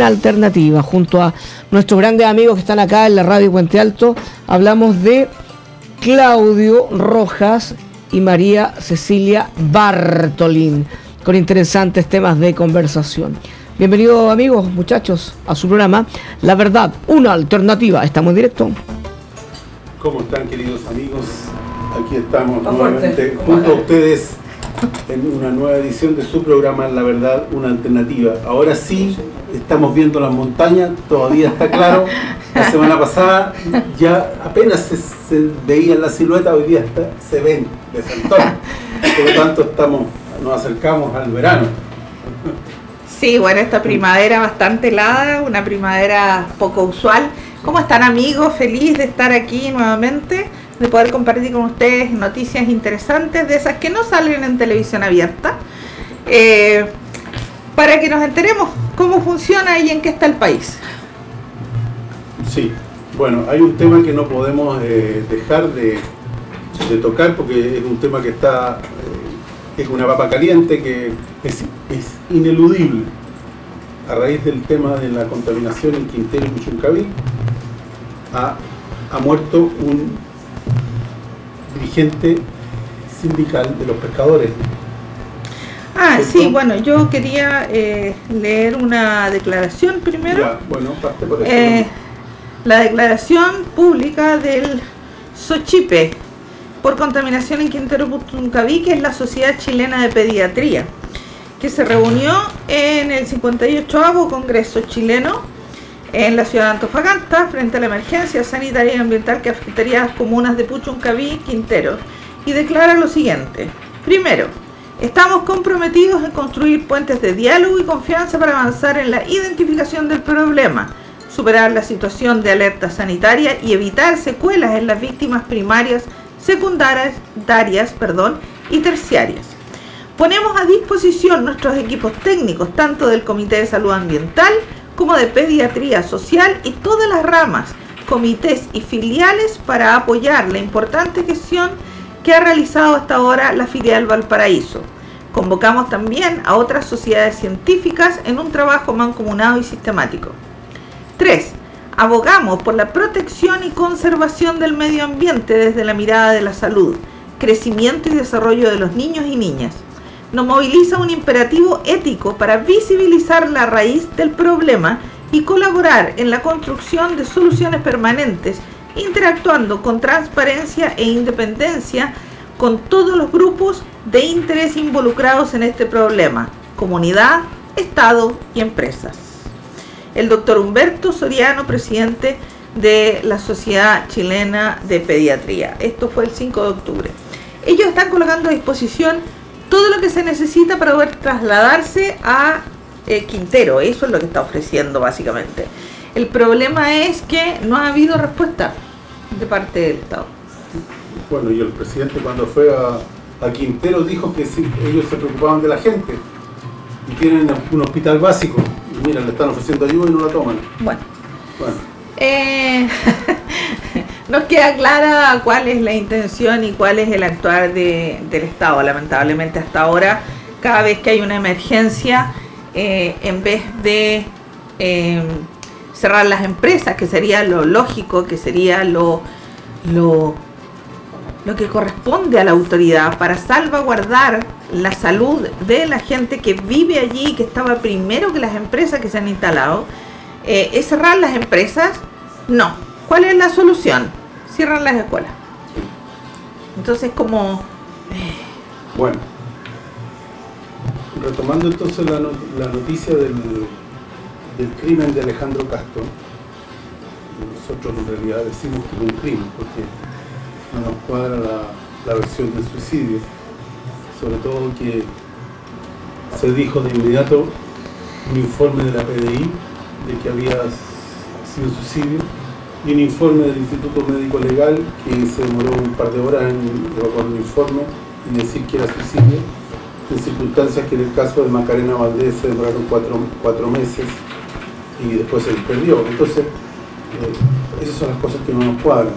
una alternativa. Junto a nuestros grandes amigos que están acá en la radio Puente Alto, hablamos de Claudio Rojas y María Cecilia Bartolín, con interesantes temas de conversación. Bienvenidos amigos, muchachos, a su programa La Verdad, una alternativa. Estamos en directo. ¿Cómo están queridos amigos? Aquí estamos nuevamente junto a ustedes en una nueva edición de su programa La Verdad, una alternativa. Ahora sí, estamos viendo las montañas, todavía está claro. La semana pasada ya apenas se, veía la silueta, hoy día se ven de Santón. Por lo tanto, estamos, nos acercamos al verano. Sí, bueno, esta primavera bastante helada, una primavera poco usual. ¿Cómo están amigos? Feliz de estar aquí nuevamente de poder compartir con ustedes noticias interesantes de esas que no salen en televisión abierta, eh, para que nos enteremos cómo funciona y en qué está el país. Sí, bueno, hay un tema que no podemos eh, dejar de, tocar porque es un tema que está, eh, es una papa caliente que es, ineludible. A raíz del tema de la contaminación en Quintero y Muchuncaví, ha, ha muerto un dirigente sindical de los pescadores. Ah, sí, bueno, yo quería eh, leer una declaración primero. bueno, parte por eso. Eh, la declaración pública del Sochipe por contaminación en Quintero Putuncaví, que es la Sociedad Chilena de Pediatría, que se reunió en el 58 Congreso Chileno en la ciudad de Antofagasta frente a la emergencia sanitaria y ambiental que afectaría a las comunas de Puchuncaví y Quintero y declara lo siguiente. Primero, estamos comprometidos en construir puentes de diálogo y confianza para avanzar en la identificación del problema, superar la situación de alerta sanitaria y evitar secuelas en las víctimas primarias, secundarias perdón, y terciarias. Ponemos a disposición nuestros equipos técnicos, tanto del Comité de Salud Ambiental, como de pediatría social y todas las ramas, comités y filiales para apoyar la importante gestión que ha realizado hasta ahora la filial Valparaíso. Convocamos también a otras sociedades científicas en un trabajo mancomunado y sistemático. 3. Abogamos por la protección y conservación del medio ambiente desde la mirada de la salud, crecimiento y desarrollo de los niños y niñas nos moviliza un imperativo ético para visibilizar la raíz del problema y colaborar en la construcción de soluciones permanentes, interactuando con transparencia e independencia con todos los grupos de interés involucrados en este problema, comunidad, Estado y empresas. El doctor Humberto Soriano, presidente de la Sociedad Chilena de Pediatría. Esto fue el 5 de octubre. Ellos están colocando a disposición todo lo que se necesita para poder trasladarse a eh, Quintero. Eso es lo que está ofreciendo básicamente. El problema es que no ha habido respuesta de parte del Estado. Bueno, y el presidente cuando fue a, Quintero dijo que ellos se preocupaban de la gente y tienen un hospital básico. Y mira, le están ofreciendo ayuda y no la toman. Bueno. bueno. Eh, nos queda clara cuál es la intención y cuál es el actuar del Estado. Lamentablemente hasta ahora, cada vez que hay una emergencia, eh, en vez de em, cerrar las empresas, que sería lo lógico, que sería lo, lo, que corresponde a la autoridad para salvaguardar la salud de la gente que vive allí, que estaba primero que las empresas que se han instalado, eh, es cerrar las empresas. No. ¿Cuál es la solución? Cierran las escuelas. Entonces como... Bueno, retomando entonces la, noticia del, del, crimen de Alejandro Castro, nosotros en realidad decimos que es un crimen porque no nos cuadra la, la versión del suicidio, sobre todo que se dijo de inmediato un informe de la PDI de que había sido suicidio y un informe del Instituto Médico Legal que se demoró un par de horas en evacuar un informe y decir que era suicidio, en circunstancias que en el caso de Macarena Valdés se demoraron cuatro, meses y después se perdió. Entonces, eh, esas son las cosas que no nos cuadran.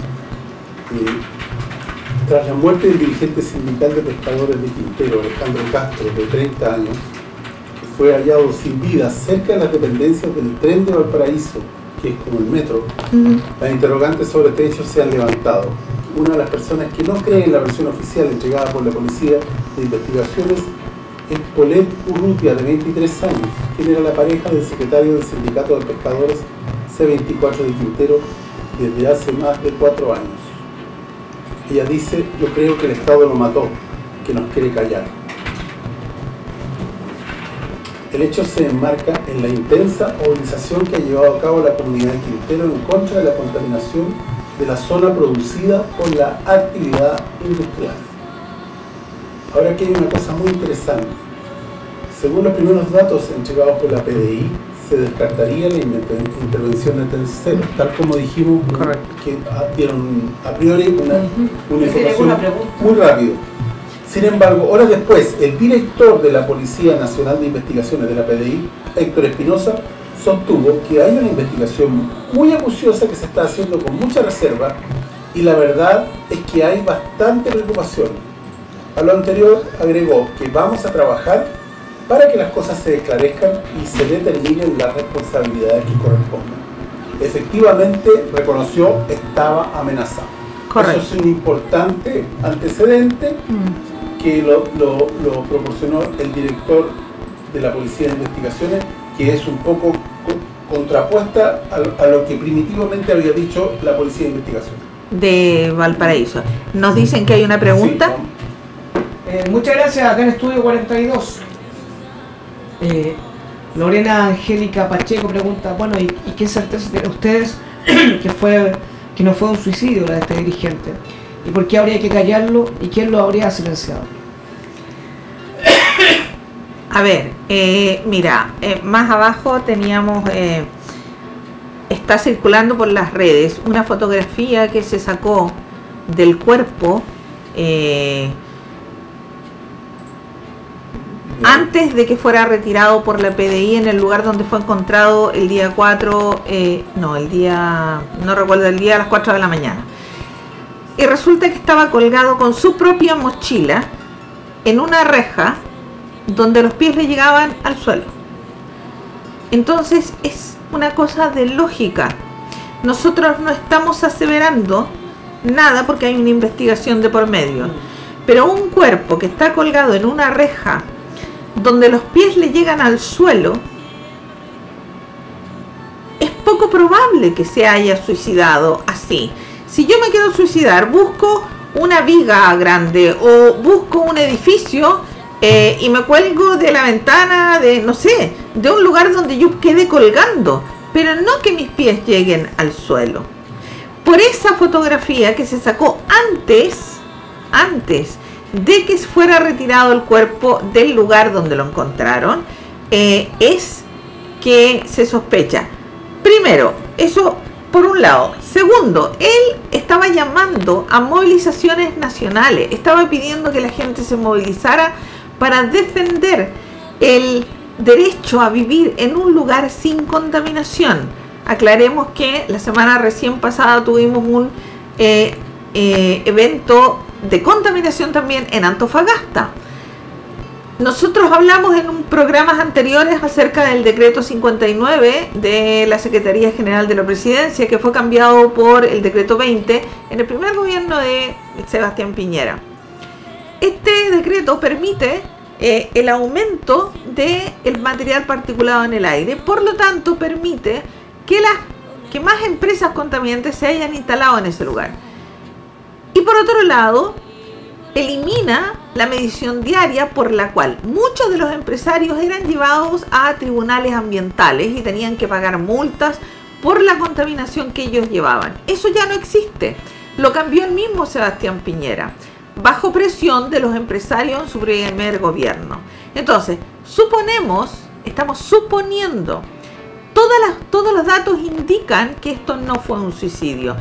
tras la muerte del dirigente sindical de pescadores de Quintero, Alejandro Castro, de 30 años, que fue hallado sin vida cerca de las dependencias del tren de Valparaíso, que es como el metro, las interrogantes sobre este hecho se han levantado. Una de las personas que no cree en la versión oficial entregada por la Policía de Investigaciones es Polet Urrutia, de 23 años, quien era la pareja del secretario del Sindicato de Pescadores C24 de Quintero desde hace más de cuatro años. Ella dice, yo creo que el Estado lo mató, que nos quiere callar. El hecho se enmarca en la intensa movilización que ha llevado a cabo la comunidad de Quintero en contra de la contaminación de la zona producida por la actividad industrial. Ahora aquí hay una cosa muy interesante. Según los primeros datos entregados por la PDI, se descartaría la intervención de terceros, tal como dijimos que dieron a priori una, una información muy rápido. Sin embargo, horas después, el director de la Policía Nacional de Investigaciones de la PDI, Héctor Espinosa, sostuvo que hay una investigación muy acuciosa que se está haciendo con mucha reserva y la verdad es que hay bastante preocupación. A lo anterior agregó que vamos a trabajar para que las cosas se esclarezcan y se determinen las responsabilidades que correspondan. Efectivamente, reconoció, estaba amenazado. Correcto. Eso es un importante antecedente mm. Que lo, proporcionó el director de la Policía de Investigaciones, que es un poco contrapuesta a, lo que primitivamente había dicho la Policía de Investigación. De Valparaíso. Nos dicen que hay una pregunta. Eh, muchas gracias, acá en Estudio 42. Eh, Lorena Angélica Pacheco pregunta, bueno, ¿y, qué certeza tienen ustedes que fue que no fue un suicidio la de este dirigente? ¿Y por qué habría que callarlo y quién lo habría silenciado? A ver, eh, mira, eh, más abajo teníamos, está circulando por las redes una fotografía que se sacó del cuerpo antes de que fuera retirado por la PDI en el lugar donde fue encontrado el día 4, eh, no, el día, no recuerdo el día a las 4 de la mañana. Y resulta que estaba colgado con su propia mochila en una reja donde los pies le llegaban al suelo. Entonces es una cosa de lógica. Nosotros no estamos aseverando nada porque hay una investigación de por medio. Pero un cuerpo que está colgado en una reja donde los pies le llegan al suelo, es poco probable que se haya suicidado así. Si yo me quiero suicidar, busco una viga grande o busco un edificio eh, y me cuelgo de la ventana de, no sé, de un lugar donde yo quede colgando, pero no que mis pies lleguen al suelo. Por esa fotografía que se sacó antes, antes de que fuera retirado el cuerpo del lugar donde lo encontraron, eh, es que se sospecha. Primero, eso por un lado. Segundo, él estaba llamando a movilizaciones nacionales, estaba pidiendo que la gente se movilizara para defender el derecho a vivir en un lugar sin contaminación. Aclaremos que la semana recién pasada tuvimos un eh, eh, evento de contaminación también en Antofagasta. Nosotros hablamos en un programas anteriores acerca del decreto 59 de la Secretaría General de la Presidencia que fue cambiado por el decreto 20 en el primer gobierno de Sebastián Piñera. Este decreto permite eh, el aumento del el material particulado en el aire, por lo tanto permite que, las, que más empresas contaminantes se hayan instalado en ese lugar. Y por otro lado, elimina la medición diaria por la cual muchos de los empresarios eran llevados a tribunales ambientales y tenían que pagar multas por la contaminación que ellos llevaban. Eso ya no existe. Lo cambió el mismo Sebastián Piñera, bajo presión de los empresarios en su primer gobierno. Entonces, suponemos, estamos suponiendo, todas las, todos los datos indican que esto no fue un suicidio.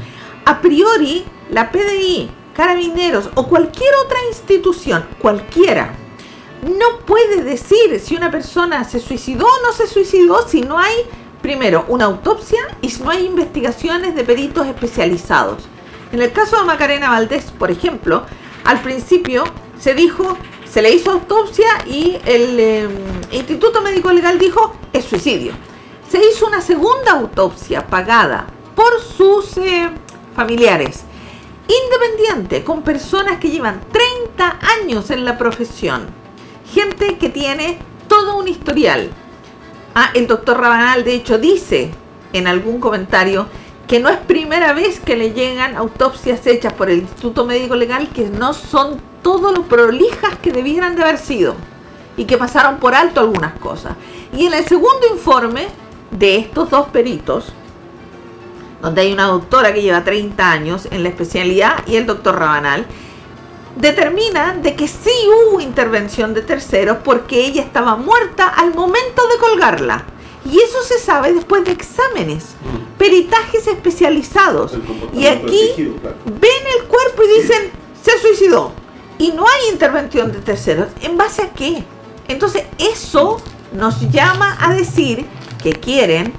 A priori, la PDI, Carabineros o cualquier otra institución, cualquiera, no puede decir si una persona se suicidó o no se suicidó si no hay, primero, una autopsia y si no hay investigaciones de peritos especializados. En el caso de Macarena Valdés, por ejemplo, al principio se dijo se le hizo autopsia y el eh, Instituto Médico Legal dijo es suicidio. Se hizo una segunda autopsia pagada por sus eh, familiares, independiente, con personas que llevan 30 años en la profesión, gente que tiene todo un historial. Ah, el doctor Rabanal de hecho dice en algún comentario que no es primera vez que le llegan autopsias hechas por el Instituto Médico Legal que no son todo lo prolijas que debieran de haber sido y que pasaron por alto algunas cosas. Y en el segundo informe de estos dos peritos, donde hay una doctora que lleva 30 años en la especialidad y el doctor Rabanal, determinan de que sí hubo intervención de terceros porque ella estaba muerta al momento de colgarla. Y eso se sabe después de exámenes, Mm. peritajes especializados. Y aquí claro. ven el cuerpo y dicen, se suicidó. Y no hay intervención de terceros. ¿En base a qué? Entonces eso nos llama a decir que quieren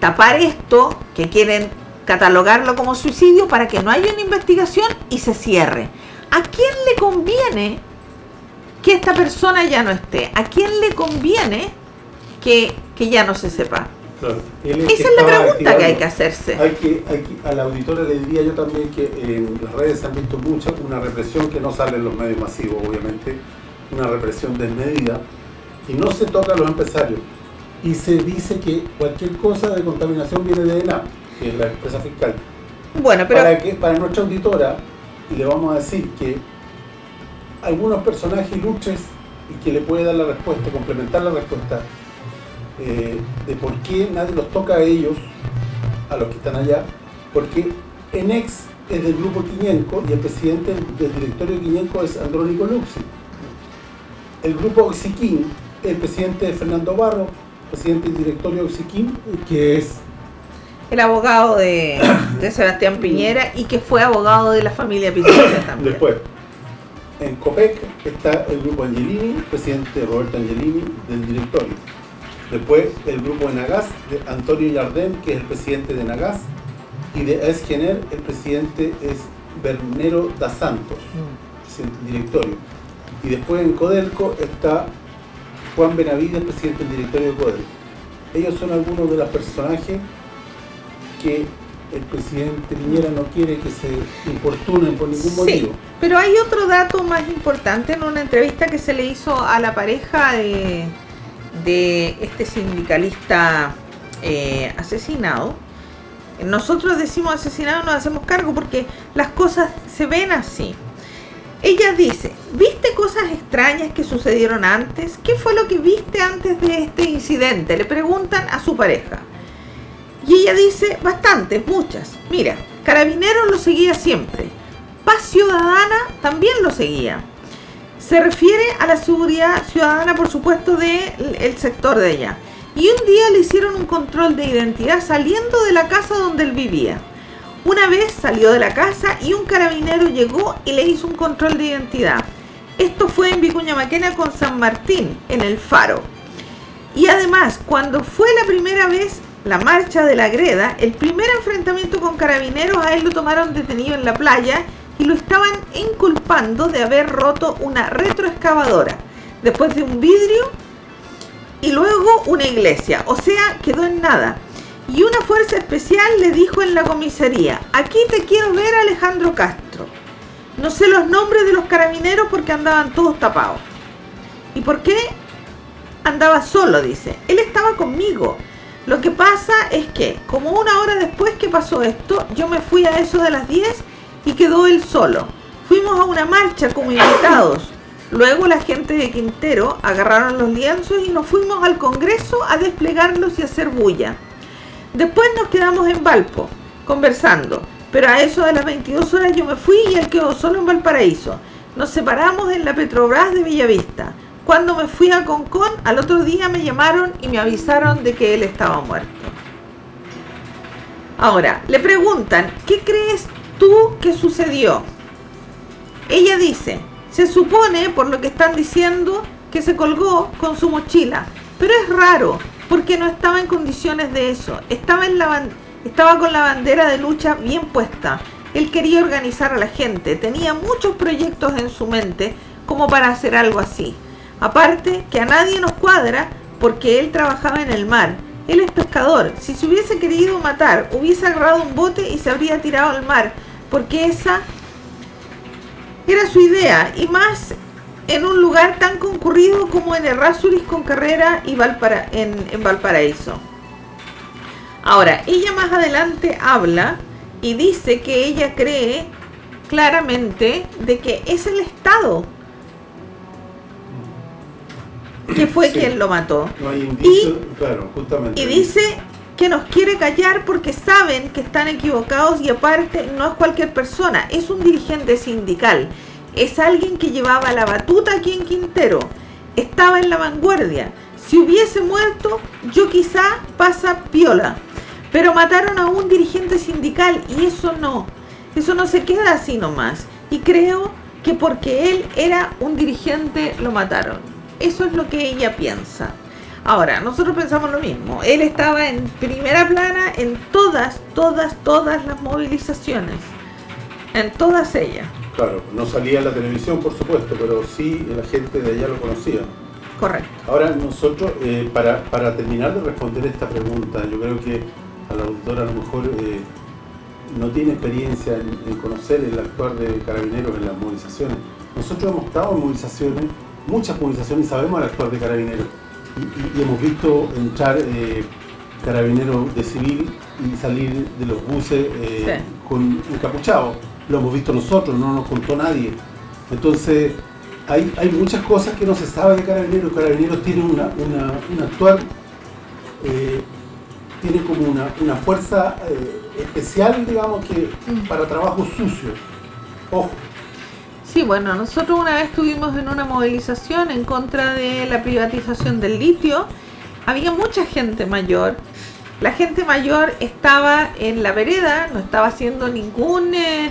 tapar esto, que quieren catalogarlo como suicidio para que no haya una investigación y se cierre. ¿A quién le conviene que esta persona ya no esté? ¿A quién le conviene que, que ya no se sepa? Claro. Esa es la pregunta que hay que hacerse. Hay que, hay que- a la auditora le diría yo también que en las redes se han visto mucha, una represión que no sale en los medios masivos, obviamente, una represión desmedida, y no se toca a los empresarios. Y se dice que cualquier cosa de contaminación viene de ENAP, que es la empresa fiscal. Bueno, pero Para, que, para nuestra auditora, le vamos a decir que algunos personajes ilustres y que le puede dar la respuesta, complementar la respuesta eh, de por qué nadie los toca a ellos, a los que están allá, porque Enex es del grupo Quiñenco y el presidente del directorio de Quiñenco es Andrónico Luxi. El grupo Oxiquín, el presidente es Fernando Barro, presidente del directorio de que es el abogado de, de Sebastián Piñera y que fue abogado de la familia Piñera también. Después, en COPEC está el grupo Angelini, presidente Roberto Angelini del directorio. Después el grupo Enagas de Antonio Yardem, que es el presidente de Enagas. Y de Esgener, el presidente es Bernero da Santos, presidente del directorio. Y después en Codelco está Juan Benavides, presidente del directorio de Codelco. Ellos son algunos de los personajes que el presidente Piñera no quiere que se importunen por ningún Sí, motivo. pero hay otro dato más importante en una entrevista que se le hizo a la pareja de, de este sindicalista eh, asesinado. Nosotros decimos asesinado, nos hacemos cargo porque las cosas se ven así. Ella dice, ¿viste cosas extrañas que sucedieron antes? ¿Qué fue lo que viste antes de este incidente? Le preguntan a su pareja. Y ella dice, bastantes, muchas. Mira, Carabineros lo seguía siempre. Paz Ciudadana también lo seguía. Se refiere a la seguridad ciudadana, por supuesto, del sector de allá. Y un día le hicieron un control de identidad saliendo de la casa donde él vivía. Una vez salió de la casa y un carabinero llegó y le hizo un control de identidad. Esto fue en Vicuña Maquena con San Martín, en el Faro. Y además, cuando fue la primera vez la marcha de la Greda, el primer enfrentamiento con carabineros a él lo tomaron detenido en la playa y lo estaban inculpando de haber roto una retroexcavadora, después de un vidrio y luego una iglesia, o sea, quedó en nada. Y una fuerza especial le dijo en la comisaría, aquí te quiero ver Alejandro Castro. No sé los nombres de los carabineros porque andaban todos tapados. ¿Y por qué? Andaba solo, dice. Él estaba conmigo. Lo que pasa es que, como una hora después que pasó esto, yo me fui a eso de las 10 y quedó él solo. Fuimos a una marcha como invitados. Luego la gente de Quintero agarraron los lienzos y nos fuimos al Congreso a desplegarlos y hacer bulla. Después nos quedamos en Valpo, conversando, pero a eso de las 22 horas yo me fui y él quedó solo en Valparaíso. Nos separamos en la Petrobras de Bellavista. Cuando me fui a Concón, al otro día me llamaron y me avisaron de que él estaba muerto. Ahora, le preguntan, ¿qué crees tú que sucedió? Ella dice, se supone, por lo que están diciendo, que se colgó con su mochila, pero es raro, porque no estaba en condiciones de eso. Estaba, en la estaba con la bandera de lucha bien puesta. Él quería organizar a la gente, tenía muchos proyectos en su mente, como para hacer algo así. Aparte que a nadie nos cuadra porque él trabajaba en el mar. Él es pescador. Si se hubiese querido matar, hubiese agarrado un bote y se habría tirado al mar. Porque esa era su idea. Y más en un lugar tan concurrido como en Errázuriz con Carrera y en, en Valparaíso. Ahora, ella más adelante habla y dice que ella cree claramente de que es el Estado que fue quien lo mató. y, y dice que nos quiere callar porque saben que están equivocados y aparte no es cualquier persona, es un dirigente sindical, es alguien que llevaba la batuta aquí en Quintero, estaba en la vanguardia. Si hubiese muerto, yo quizá pasa piola, pero mataron a un dirigente sindical y eso no, eso no se queda así nomás. Y creo que porque él era un dirigente lo mataron. Eso es lo que ella piensa. Ahora, nosotros pensamos lo mismo. Él estaba en primera plana en todas, todas, todas las movilizaciones. En todas ellas. Claro, no salía en la televisión, por supuesto, pero sí la gente de allá lo conocía. Correcto. Ahora, nosotros, eh, para, terminar de responder esta pregunta, yo creo que a la auditora a lo mejor eh, no tiene experiencia en, en conocer el actuar de carabineros en las movilizaciones. Nosotros hemos estado en movilizaciones muchas movilizaciones y sabemos el actuar de carabineros. Y, hemos visto entrar eh, carabineros de civil y salir de los buses eh, con encapuchados. Lo hemos visto nosotros, no nos contó nadie. Entonces, hay, hay muchas cosas que no se sabe de carabineros. Carabineros tiene una, una, un actuar, eh, tiene como una, una fuerza especial, digamos, que mm. para trabajo sucio. Ojo, Sí, bueno, nosotros una vez estuvimos en una movilización en contra de la privatización del litio. Había mucha gente mayor. La gente mayor estaba en la vereda, no estaba haciendo ningún... Eh,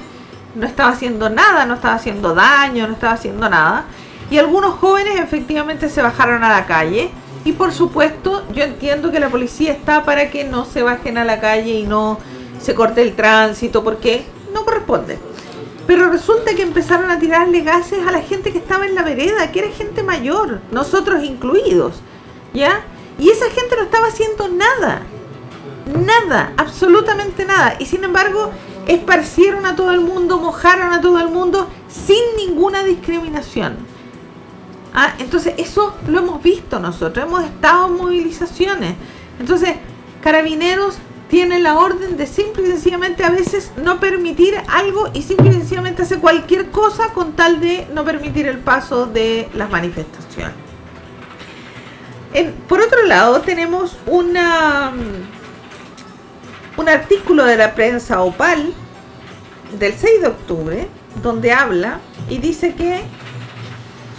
no estaba haciendo nada, no estaba haciendo daño, no estaba haciendo nada. Y algunos jóvenes efectivamente se bajaron a la calle. Y por supuesto, yo entiendo que la policía está para que no se bajen a la calle y no se corte el tránsito, porque no corresponde. Pero resulta que empezaron a tirarle gases a la gente que estaba en la vereda, que era gente mayor, nosotros incluidos, ¿ya? Y esa gente no estaba haciendo nada, nada, absolutamente nada. Y sin embargo, esparcieron a todo el mundo, mojaron a todo el mundo sin ninguna discriminación. ¿Ah? Entonces, eso lo hemos visto nosotros, hemos estado en movilizaciones. Entonces, carabineros tiene la orden de simple y sencillamente a veces no permitir algo y simple y sencillamente hace cualquier cosa con tal de no permitir el paso de las manifestaciones. por otro lado, tenemos una, un artículo de la prensa Opal del 6 de octubre donde habla y dice que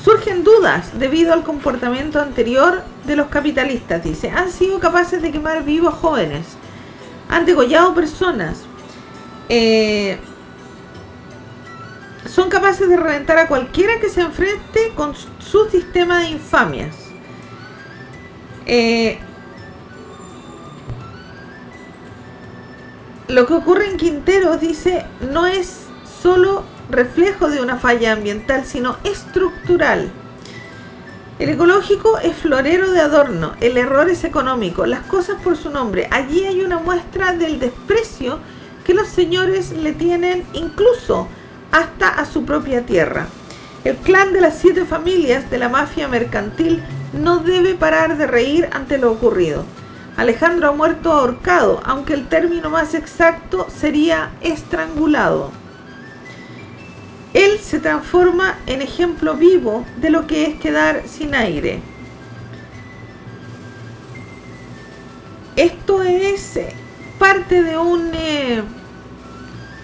surgen dudas debido al comportamiento anterior de los capitalistas. Dice, han sido capaces de quemar vivos jóvenes han degollado personas, eh, son capaces de reventar a cualquiera que se enfrente con su sistema de infamias. Eh, lo que ocurre en Quintero, dice, no es solo reflejo de una falla ambiental, sino estructural. El ecológico es florero de adorno, el error es económico, las cosas por su nombre. Allí hay una muestra del desprecio que los señores le tienen incluso hasta a su propia tierra. El clan de las siete familias de la mafia mercantil no debe parar de reír ante lo ocurrido. Alejandro ha muerto ahorcado, aunque el término más exacto sería estrangulado él se transforma en ejemplo vivo de lo que es quedar sin aire. Esto es parte de un eh,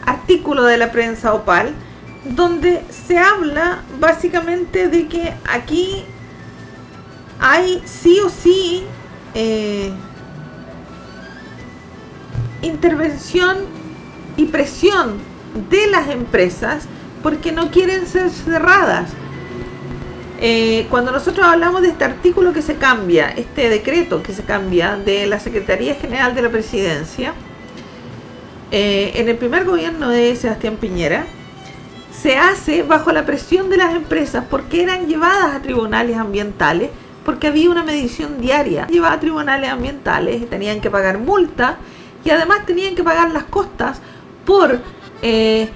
artículo de la prensa Opal donde se habla básicamente de que aquí hay sí o sí eh, intervención y presión de las empresas porque no quieren ser cerradas. Eh, cuando nosotros hablamos de este artículo que se cambia, este decreto que se cambia de la Secretaría General de la Presidencia, eh, en el primer gobierno de Sebastián Piñera, se hace bajo la presión de las empresas porque eran llevadas a tribunales ambientales, porque había una medición diaria. Llevadas a tribunales ambientales y tenían que pagar multa y además tenían que pagar las costas por eh,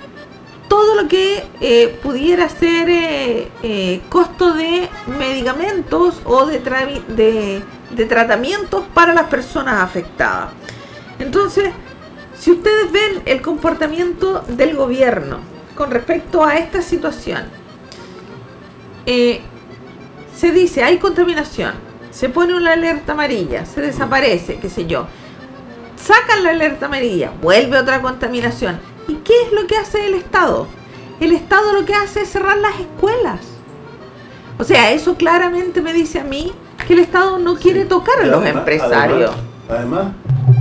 todo lo que eh, pudiera ser eh, costo de medicamentos o de, de, de tratamientos para las personas afectadas. Entonces, si ustedes ven el comportamiento del gobierno con respecto a esta situación, se dice hay contaminación, se pone una alerta amarilla, se desaparece, qué sé yo, sacan la alerta amarilla, vuelve otra contaminación. ¿Y qué es lo que hace el Estado? El Estado lo que hace es cerrar las escuelas. O sea, eso claramente me dice a mí que el Estado no quiere tocar a los empresarios. Además,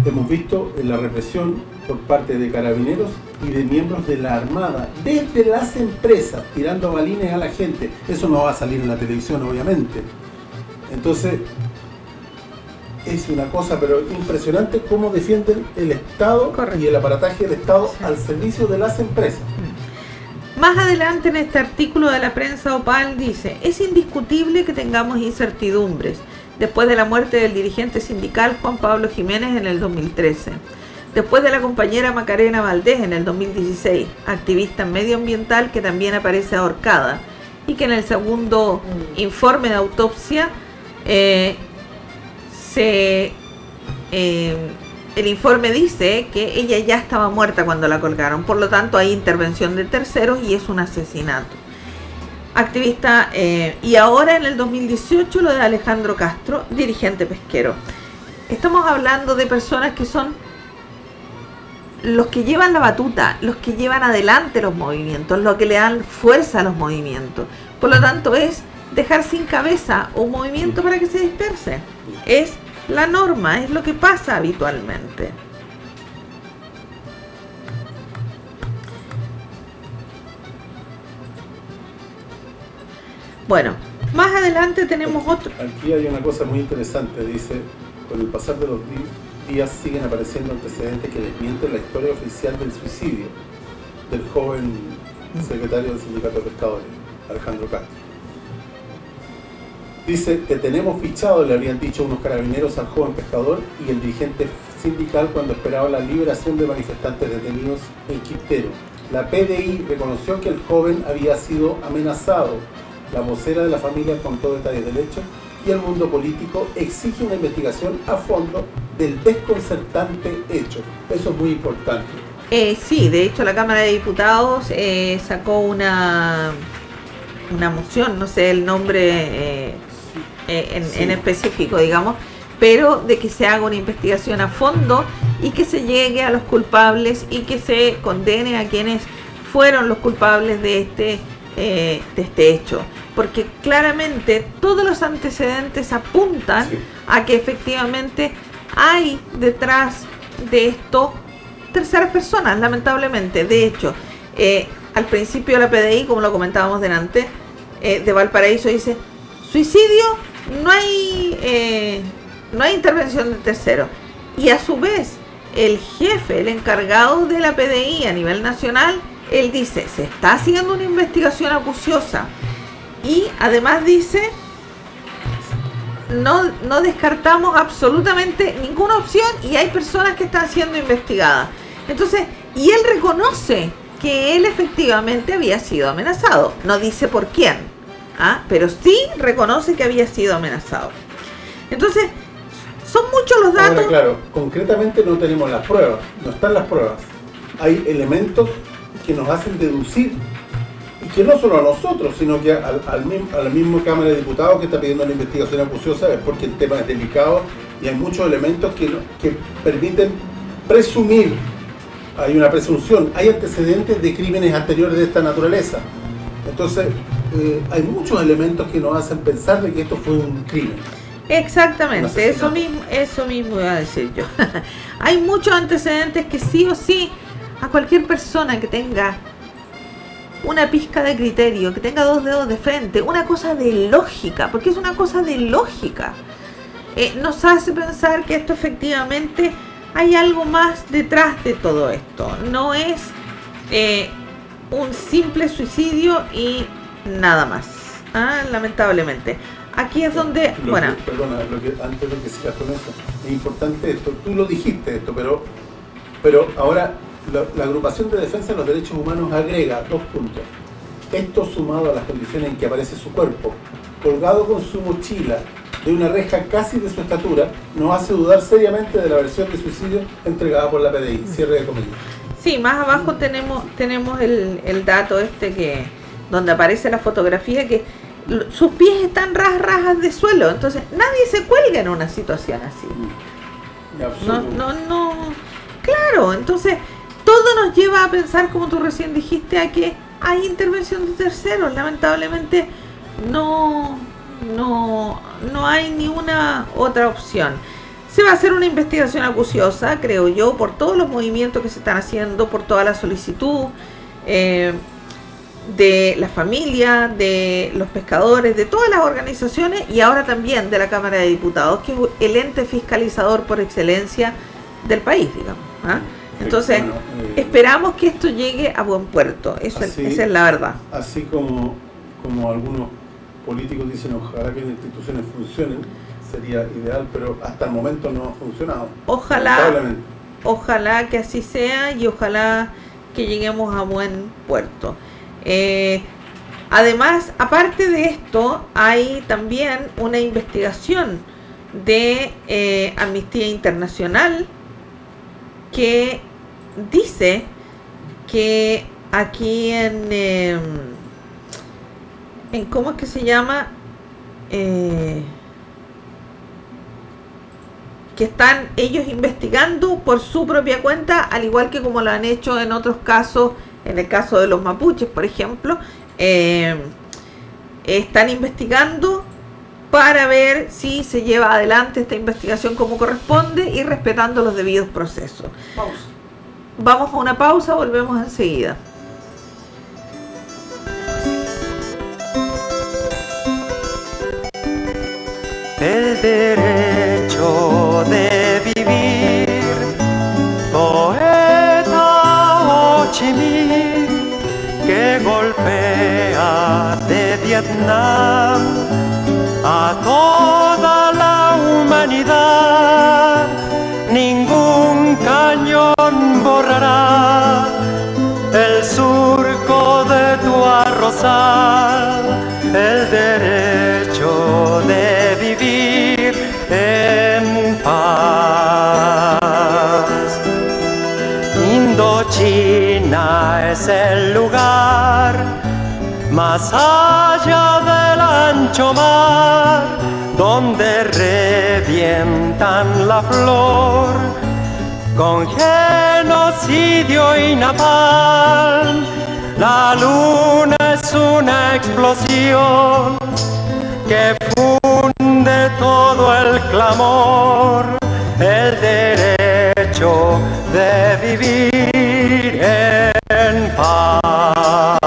hemos visto la represión por parte de carabineros y de miembros de la Armada desde las empresas tirando balines a la gente. Eso no va a salir en la televisión, obviamente. Entonces, es una cosa pero impresionante cómo defienden el Estado y el aparataje del Estado al servicio de las empresas. Mm. Más adelante en este artículo de la prensa Opal dice, es indiscutible que tengamos incertidumbres después de la muerte del dirigente sindical Juan Pablo Jiménez en el 2013, después de la compañera Macarena Valdés en el 2016, activista medioambiental que también aparece ahorcada y que en el segundo mm. informe de autopsia eh, eh, el informe dice que ella ya estaba muerta cuando la colgaron, por lo tanto hay intervención de terceros y es un asesinato. Activista, eh, y ahora en el 2018 lo de Alejandro Castro, dirigente pesquero. Estamos hablando de personas que son los que llevan la batuta, los que llevan adelante los movimientos, los que le dan fuerza a los movimientos. Por lo tanto es dejar sin cabeza un movimiento para que se disperse. Es la norma, es lo que pasa habitualmente. Bueno, más adelante tenemos otro. Aquí hay una cosa muy interesante, dice, con el pasar de los días siguen apareciendo antecedentes que desmienten la historia oficial del suicidio del joven secretario del Sindicato de Pescadores, Alejandro Castro. Dice que tenemos fichado, le habrían dicho unos carabineros al joven pescador y el dirigente sindical cuando esperaba la liberación de manifestantes detenidos en Quintero. La PDI reconoció que el joven había sido amenazado. La vocera de la familia contó detalles del hecho y el mundo político exige una investigación a fondo del desconcertante hecho. Eso es muy importante. Eh, sí, de hecho la Cámara de Diputados eh, sacó una, una moción, no sé el nombre eh, eh, en, específico, digamos, pero de que se haga una investigación a fondo y que se llegue a los culpables y que se condene a quienes fueron los culpables de este, eh, de este hecho. Porque claramente todos los antecedentes apuntan a que efectivamente hay detrás de esto terceras personas, lamentablemente. De hecho, eh, al principio la PDI, como lo comentábamos delante, de Valparaíso dice, suicidio no hay, eh, no hay intervención de tercero. Y a su vez, el jefe, el encargado de la PDI a nivel nacional, él dice, se está haciendo una investigación acuciosa. Y además dice, no, no descartamos absolutamente ninguna opción y hay personas que están siendo investigadas. Entonces, y él reconoce que él efectivamente había sido amenazado. No dice por quién, ¿ah? pero sí reconoce que había sido amenazado. Entonces, son muchos los datos. claro, concretamente no tenemos las pruebas, no están las pruebas. Hay elementos que nos hacen deducir, y que no solo a nosotros, sino que al, a la misma Cámara de Diputados que está pidiendo la investigación acuciosa, es porque el tema es delicado y hay muchos elementos que, que permiten presumir, hay una presunción, hay antecedentes de crímenes anteriores de esta naturaleza. Entonces, eh, hay muchos elementos que nos hacen pensar de que esto fue un crimen. Exactamente, eso mismo, eso mismo iba a decir yo. hay muchos antecedentes que sí o sí a cualquier persona que tenga una pizca de criterio, que tenga dos dedos de frente, una cosa de lógica, porque es una cosa de lógica, eh, nos hace pensar que esto efectivamente hay algo más detrás de todo esto. No es eh, un simple suicidio y nada más, ¿ah? lamentablemente. Aquí es donde, bueno... perdona, antes de que sigas con eso, es importante esto, tú lo dijiste esto, pero, pero ahora la, agrupación de defensa de los derechos humanos agrega dos puntos. Esto sumado a las condiciones en que aparece su cuerpo, colgado con su mochila de una reja casi de su estatura, nos hace dudar seriamente de la versión de suicidio entregada por la PDI. Cierre de comillas. Sí, más abajo tenemos tenemos el, el dato este que donde aparece la fotografía que sus pies están ras rajas de suelo, entonces nadie se cuelga en una situación así. No, no, no, claro, entonces todo nos lleva a pensar, como tú recién dijiste, a que hay intervención de terceros. Lamentablemente no, no, no hay ni una otra opción. Se va a hacer una investigación acuciosa, creo yo, por todos los movimientos que se están haciendo, por toda la solicitud. Eh, de la familia, de los pescadores, de todas las organizaciones y ahora también de la Cámara de Diputados, que es el ente fiscalizador por excelencia del país, digamos. ¿ah? Entonces, eh, esperamos que esto llegue a buen puerto, Eso esa es la verdad. Así como, como algunos políticos dicen, ojalá que las instituciones funcionen, sería ideal, pero hasta el momento no ha funcionado. Ojalá, ojalá que así sea y ojalá que lleguemos a buen puerto. Eh, además, aparte de esto, hay también una investigación de eh, Amnistía Internacional que dice que aquí en, em, en ¿cómo es que se llama? Eh, que están ellos investigando por su propia cuenta, al igual que como lo han hecho en otros casos en el caso de los mapuches, por ejemplo, eh, están investigando para ver si se lleva adelante esta investigación como corresponde y respetando los debidos procesos. Vamos a una pausa, volvemos enseguida. El derecho a toda la humanidad. Ningún cañón borrará el surco de tu arrozal, el derecho de vivir en paz. China es el lugar más del mar donde revientan la flor con genocidio y napalm. La luna es una explosión que funde todo el clamor, el derecho de vivir en paz.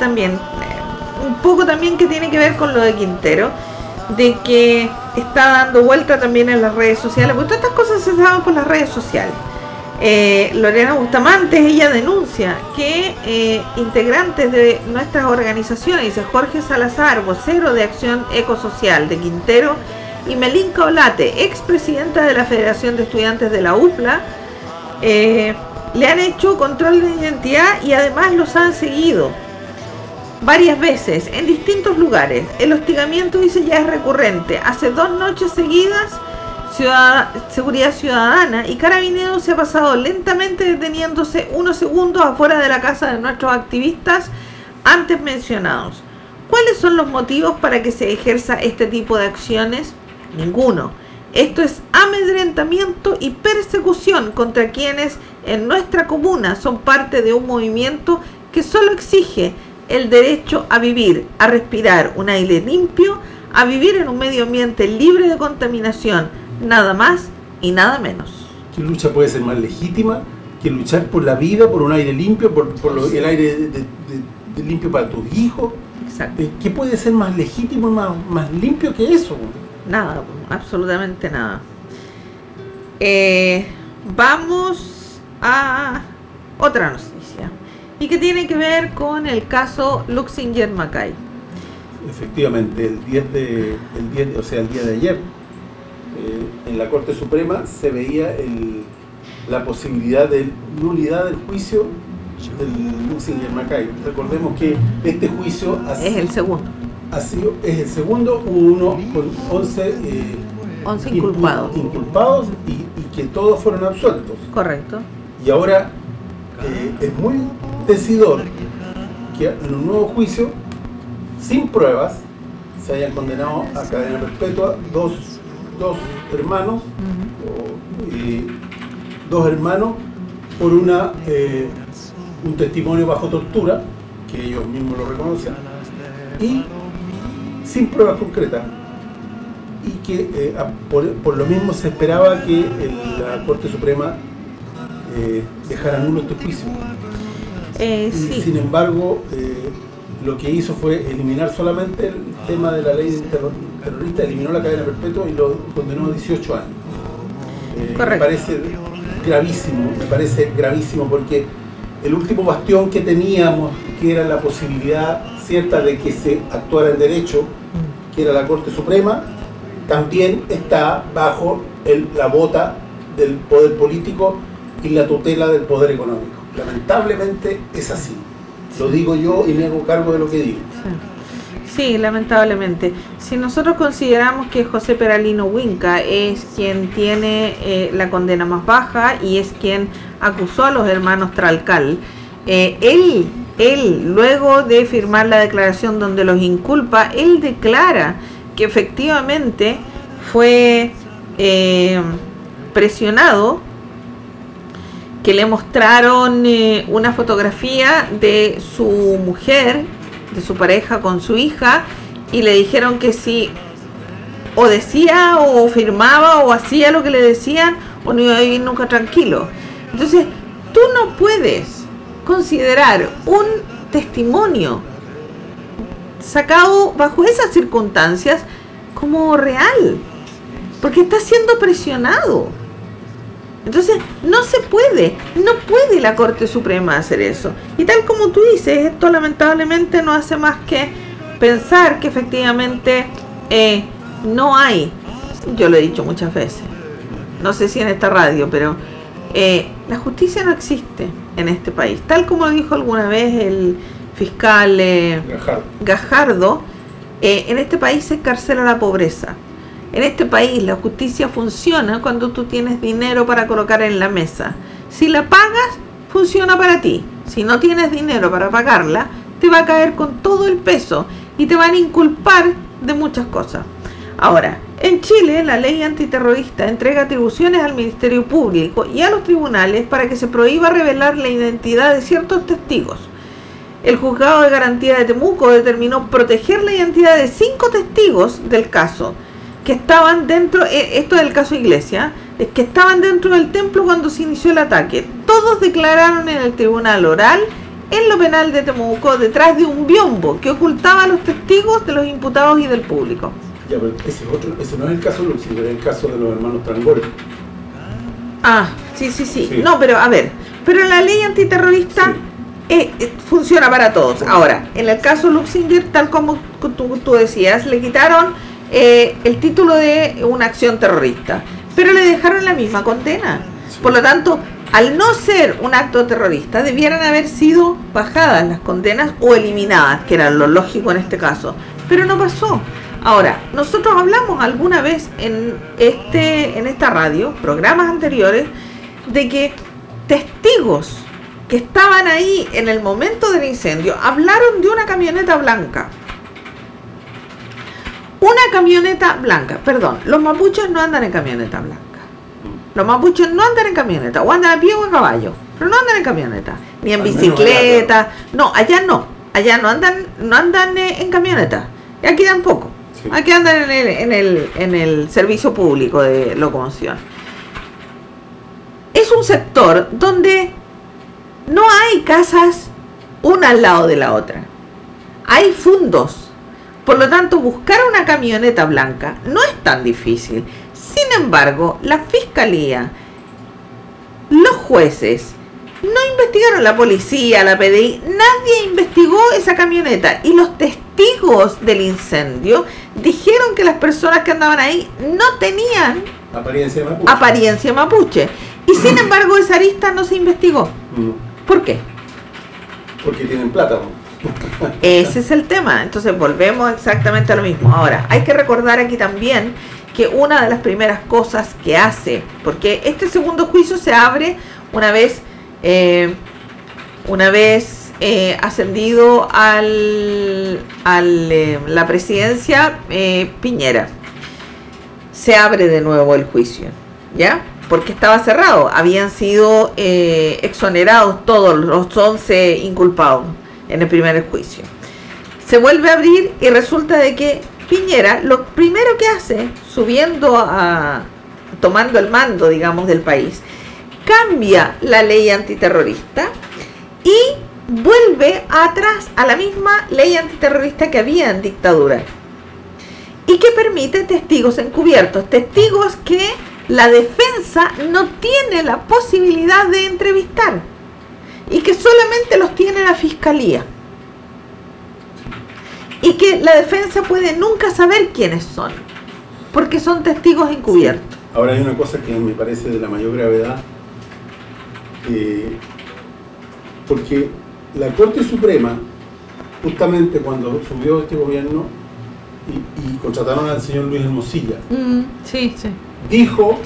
También eh, un poco también que tiene que ver con lo de Quintero, de que está dando vuelta también en las redes sociales, porque todas estas cosas se saben por las redes sociales. Eh, Lorena Bustamante, ella denuncia que eh, integrantes de nuestras organizaciones, dice Jorge Salazar, vocero de Acción Ecosocial de Quintero, y Melinka Olate, expresidenta de la Federación de Estudiantes de la UPLA, le han hecho control de identidad y además los han seguido varias veces en distintos lugares. El hostigamiento dice ya es recurrente. Hace dos noches seguidas, Ciudad- Seguridad Ciudadana y Carabineros se ha pasado lentamente deteniéndose unos segundos afuera de la casa de nuestros activistas antes mencionados. ¿Cuáles son los motivos para que se ejerza este tipo de acciones? Ninguno. Esto es amedrentamiento y persecución contra quienes en nuestra comuna son parte de un movimiento que solo exige el derecho a vivir, a respirar un aire limpio, a vivir en un medio ambiente libre de contaminación, nada más y nada menos. ¿Qué lucha puede ser más legítima que luchar por la vida, por un aire limpio, por, por lo- el aire de- de- de- de limpio para tus hijos? Exacto. Eh, ¿Qué puede ser más legítimo y más, más limpio que eso? Nada, absolutamente nada. Eh, vamos a otra noticia. Y que tiene que ver con el caso Luxinger Mackay. Efectivamente, el 10 de, el 10 de- o sea, el día de ayer, eh, en la Corte Suprema se veía el- la posibilidad de nulidad del juicio del Luxinger Macay. Recordemos que este juicio ha, Es el segundo. ha sido, es el segundo, hubo uno con 11 eh, 11 incu- inculpados. inculpados y, y que todos fueron absueltos. Correcto. Y ahora eh, es muy decidor que en un nuevo juicio, sin pruebas, se hayan condenado a cadena perpetua dos, dos hermanos, o, eh, dos hermanos por una eh, un testimonio bajo tortura, que ellos mismos lo reconocen, y sin pruebas concretas. Y que eh, por, por lo mismo se esperaba que el- la Corte Suprema eh, dejara nulo este juicio. Eh, sí. sin embargo, eh, lo que hizo fue eliminar solamente el tema de la ley terror- terrorista, eliminó la cadena perpetua y lo condenó a 18 años. Eh, me parece gravísimo, me parece gravísimo porque el último bastión que teníamos, que era la posibilidad cierta de que se actuara en derecho, que era la Corte Suprema, también está bajo el- la bota del poder político y la tutela del poder económico. Lamentablemente es así. Lo digo yo y me hago cargo de lo que digo. Sí, lamentablemente. Si nosotros consideramos que José Peralino Winca es quien tiene eh, la condena más baja y es quien acusó a los hermanos Tralcal, eh, él, él, luego de firmar la declaración donde los inculpa, él declara que efectivamente fue eh, presionado que le mostraron eh, una fotografía de su mujer, de su pareja con su hija, y le dijeron que si o decía o firmaba o hacía lo que le decían, o no iba a vivir nunca tranquilo. Entonces, tú no puedes considerar un testimonio sacado bajo esas circunstancias como real, porque está siendo presionado. Entonces, no se puede, no puede la Corte Suprema hacer eso. Y tal como tú dices, esto lamentablemente no hace más que pensar que efectivamente eh, no hay, yo lo he dicho muchas veces, no sé si en esta radio, pero eh, la justicia no existe en este país. Tal como dijo alguna vez el fiscal eh, Gajardo. Gajardo, eh, en este país se encarcela la pobreza. En este país la justicia funciona cuando tú tienes dinero para colocar en la mesa. Si la pagas, funciona para ti. Si no tienes dinero para pagarla, te va a caer con todo el peso y te van a inculpar de muchas cosas. Ahora, en Chile la ley antiterrorista entrega atribuciones al Ministerio Público y a los tribunales para que se prohíba revelar la identidad de ciertos testigos. El juzgado de garantía de Temuco determinó proteger la identidad de cinco testigos del caso que estaban dentro, eh, esto es el caso Iglesia, es que estaban dentro del templo cuando se inició el ataque. Todos declararon en el tribunal oral en lo penal de Temuco detrás de un biombo que ocultaba a los testigos de los imputados y del público. Ya, pero ese, es otro, ese no es el caso de Luxemburgo, es el caso de los hermanos Trangol. Ah, sí, sí, sí, Sí. No, pero a ver, pero la ley antiterrorista eh, eh, funciona para todos. Ahora, en el caso Luxinger, tal como tú, tú decías, le quitaron eh, el título de una acción terrorista, pero le dejaron la misma condena. Por lo tanto, al no ser un acto terrorista, debieran haber sido bajadas las condenas o eliminadas, que era lo lógico en este caso. Pero no pasó. Ahora, nosotros hablamos alguna vez en este en esta radio, programas anteriores, de que testigos que estaban ahí en el momento del incendio hablaron de una camioneta blanca. Una camioneta blanca, perdón, los mapuches no andan en camioneta blanca. Los mapuches no andan en camioneta, o andan a pie o a caballo, pero no andan en camioneta, ni en bicicleta. No, allá no, allá no andan, no andan eh, en camioneta. Y aquí tampoco. Sí. Aquí andan en el, en el, en el servicio público de locomoción. Es un sector donde no hay casas una al lado de la otra. Hay fundos. Por lo tanto, buscar una camioneta blanca no es tan difícil. Sin embargo, la fiscalía, los jueces, no investigaron la policía, la PDI, nadie investigó esa camioneta y los testigos del incendio dijeron que las personas que andaban ahí no tenían Apariencia Mapuche. apariencia mapuche. Y sin embargo, esa arista no se investigó. Mm, ¿Por qué? Porque tienen plata. Ese es el tema. Entonces volvemos exactamente a lo mismo. Ahora, hay que recordar aquí también que una de las primeras cosas que hace, porque este segundo juicio se abre una vez, eh, una vez eh, ascendido al, al, eh, la presidencia eh, Piñera. Se abre de nuevo el juicio, ¿ya? Porque estaba cerrado. Habían sido exonerados todos los 11 inculpados en el primer juicio. Se vuelve a abrir y resulta de que Piñera lo primero que hace, subiendo a, tomando el mando, digamos, del país, cambia la ley antiterrorista y vuelve atrás a la misma ley antiterrorista que había en dictadura y que permite testigos encubiertos, testigos que la defensa no tiene la posibilidad de entrevistar y que solamente los tiene la fiscalía. Y que la defensa puede nunca saber quiénes son, porque son testigos encubiertos. Ahora hay una cosa que me parece de la mayor gravedad, eh, porque la Corte Suprema, justamente cuando subió este gobierno y, y contrataron al señor Luis Hermosilla, sí, sí. dijo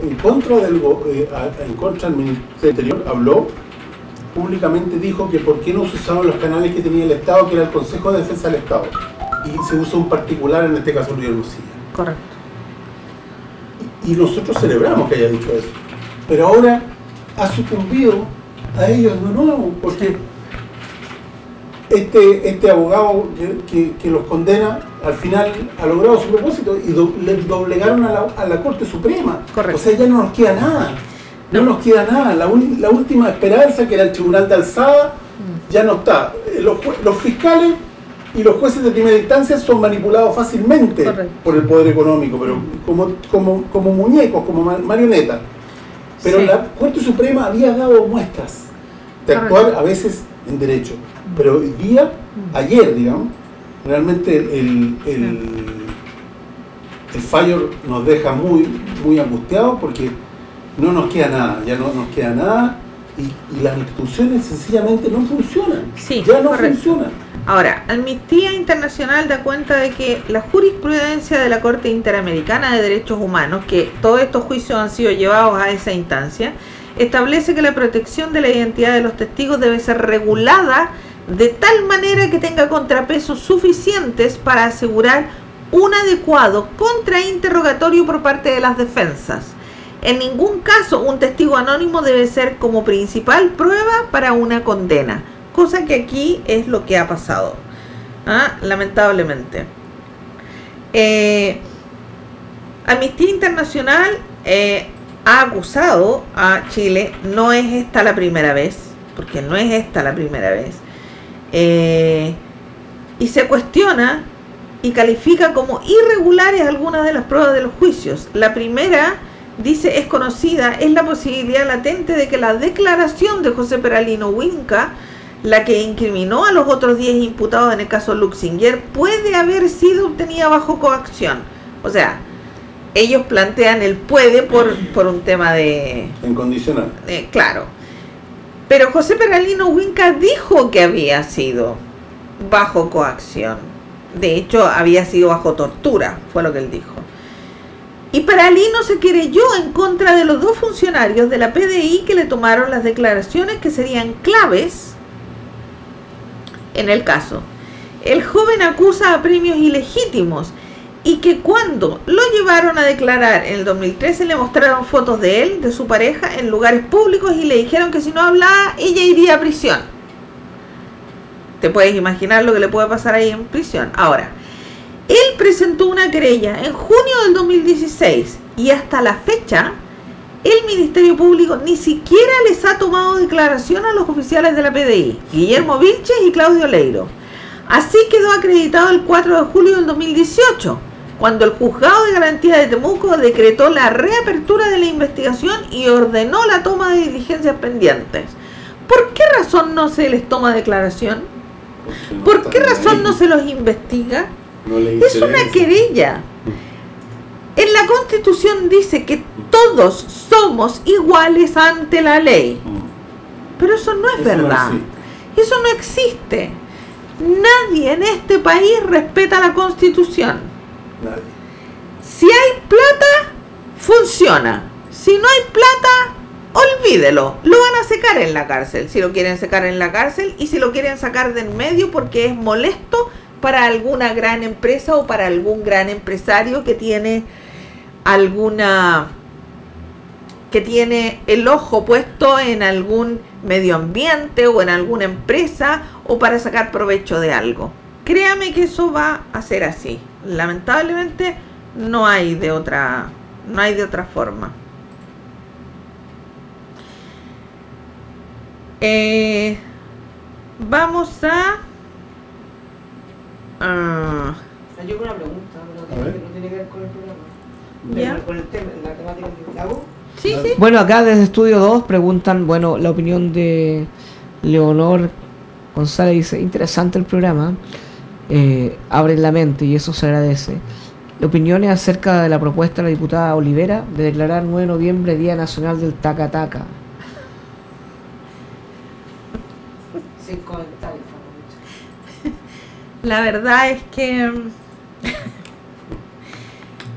en contra del eh, en contra del Ministerio Interior, habló públicamente, dijo que por qué no se usaban los canales que tenía el Estado, que era el Consejo de Defensa del Estado, y se usó un particular, en este caso Luis Hermosilla. Correcto. Y nosotros celebramos que haya dicho eso. Pero ahora ha sucumbido a ellos de nuevo, porque este, este abogado que, que- que los condena, al final ha logrado su propósito y do- le doblegaron a la, a la Corte Suprema. Correcto. O sea, ya no nos queda nada. No, No. nos queda nada. La, última esperanza, que era el Tribunal de Alzada, ya no está. Eh, Los, fiscales y los jueces de primera instancia son manipulados fácilmente Correcto. por el poder económico, pero como, como, como muñecos, como ma- marionetas. Pero Sí. la Corte Suprema había dado muestras de Correcto. actuar a veces en derecho. Pero hoy día, ayer, digamos, realmente el, el, el fallo nos deja muy, muy angustiados porque no nos queda nada, ya no nos queda nada y, y las instituciones sencillamente no funcionan. Sí, ya no correcto. funcionan. Ahora, Amnistía Internacional da cuenta de que la jurisprudencia de la Corte Interamericana de Derechos Humanos, que todos estos juicios han sido llevados a esa instancia, establece que la protección de la identidad de los testigos debe ser regulada de tal manera que tenga contrapesos suficientes para asegurar un adecuado contrainterrogatorio por parte de las defensas. En ningún caso un testigo anónimo debe ser como principal prueba para una condena, cosa que aquí es lo que ha pasado, ¿ah? lamentablemente. Eh, Amnistía Internacional eh, ha acusado a Chile, no es esta la primera vez, porque no es esta la primera vez, eh, y se cuestiona y califica como irregulares algunas de las pruebas de los juicios. La primera, dice, es conocida, es la posibilidad latente de que la declaración de José Peralino Winca, la que incriminó a los otros 10 imputados en el caso Luxinger, puede haber sido obtenida bajo coacción. O sea, ellos plantean el puede por, por un tema de, En condicional. eh, claro. Pero José Peralino Winca dijo que había sido bajo coacción. De hecho, había sido bajo tortura, fue lo que él dijo. Y Peralino se querelló en contra de los dos funcionarios de la PDI que le tomaron las declaraciones que serían claves en el caso. El joven acusa a premios ilegítimos y que cuando lo llevaron a declarar en el 2013 le mostraron fotos de él, de su pareja, en lugares públicos y le dijeron que si no hablaba ella iría a prisión. Te puedes imaginar lo que le puede pasar ahí en prisión. Ahora, él presentó una querella en junio del 2016 y hasta la fecha el Ministerio Público ni siquiera les ha tomado declaración a los oficiales de la PDI, Guillermo Vilches y Claudio Leiro. Así quedó acreditado el 4 de julio del 2018, cuando el juzgado de garantía de Temuco decretó la reapertura de la investigación y ordenó la toma de diligencias pendientes. ¿Por qué razón no se les toma declaración? ¿Por qué razón no se los investiga? No Es una querella. En la Constitución dice que todos somos iguales ante la ley. Pero eso no es Eso verdad. Eso no existe. Nadie en este país respeta la Constitución. Nadie. Si hay plata, funciona. Si no hay plata, olvídelo. Lo van a secar en la cárcel. Si lo quieren secar en la cárcel y si lo quieren sacar de en medio porque es molesto para alguna gran empresa o para algún gran empresario que tiene alguna que tiene el ojo puesto en algún medio ambiente o en alguna empresa o para sacar provecho de algo. Créame que eso va a ser así. Lamentablemente no hay de otra no hay de otra forma. Eh, vamos a ah, Yo tengo una pregunta, pero ver. no tiene que ver con el programa. Ya. Con el tema, la temática que hago. sí, sí. Bueno, acá desde Estudio 2 preguntan, bueno, la opinión de Leonor González dice, interesante el programa, eh, abre la mente y eso se agradece. Opiniones acerca de la propuesta de la diputada Olivera de declarar 9 de noviembre Día Nacional del Taca Taca. Sin comentarios, La verdad es que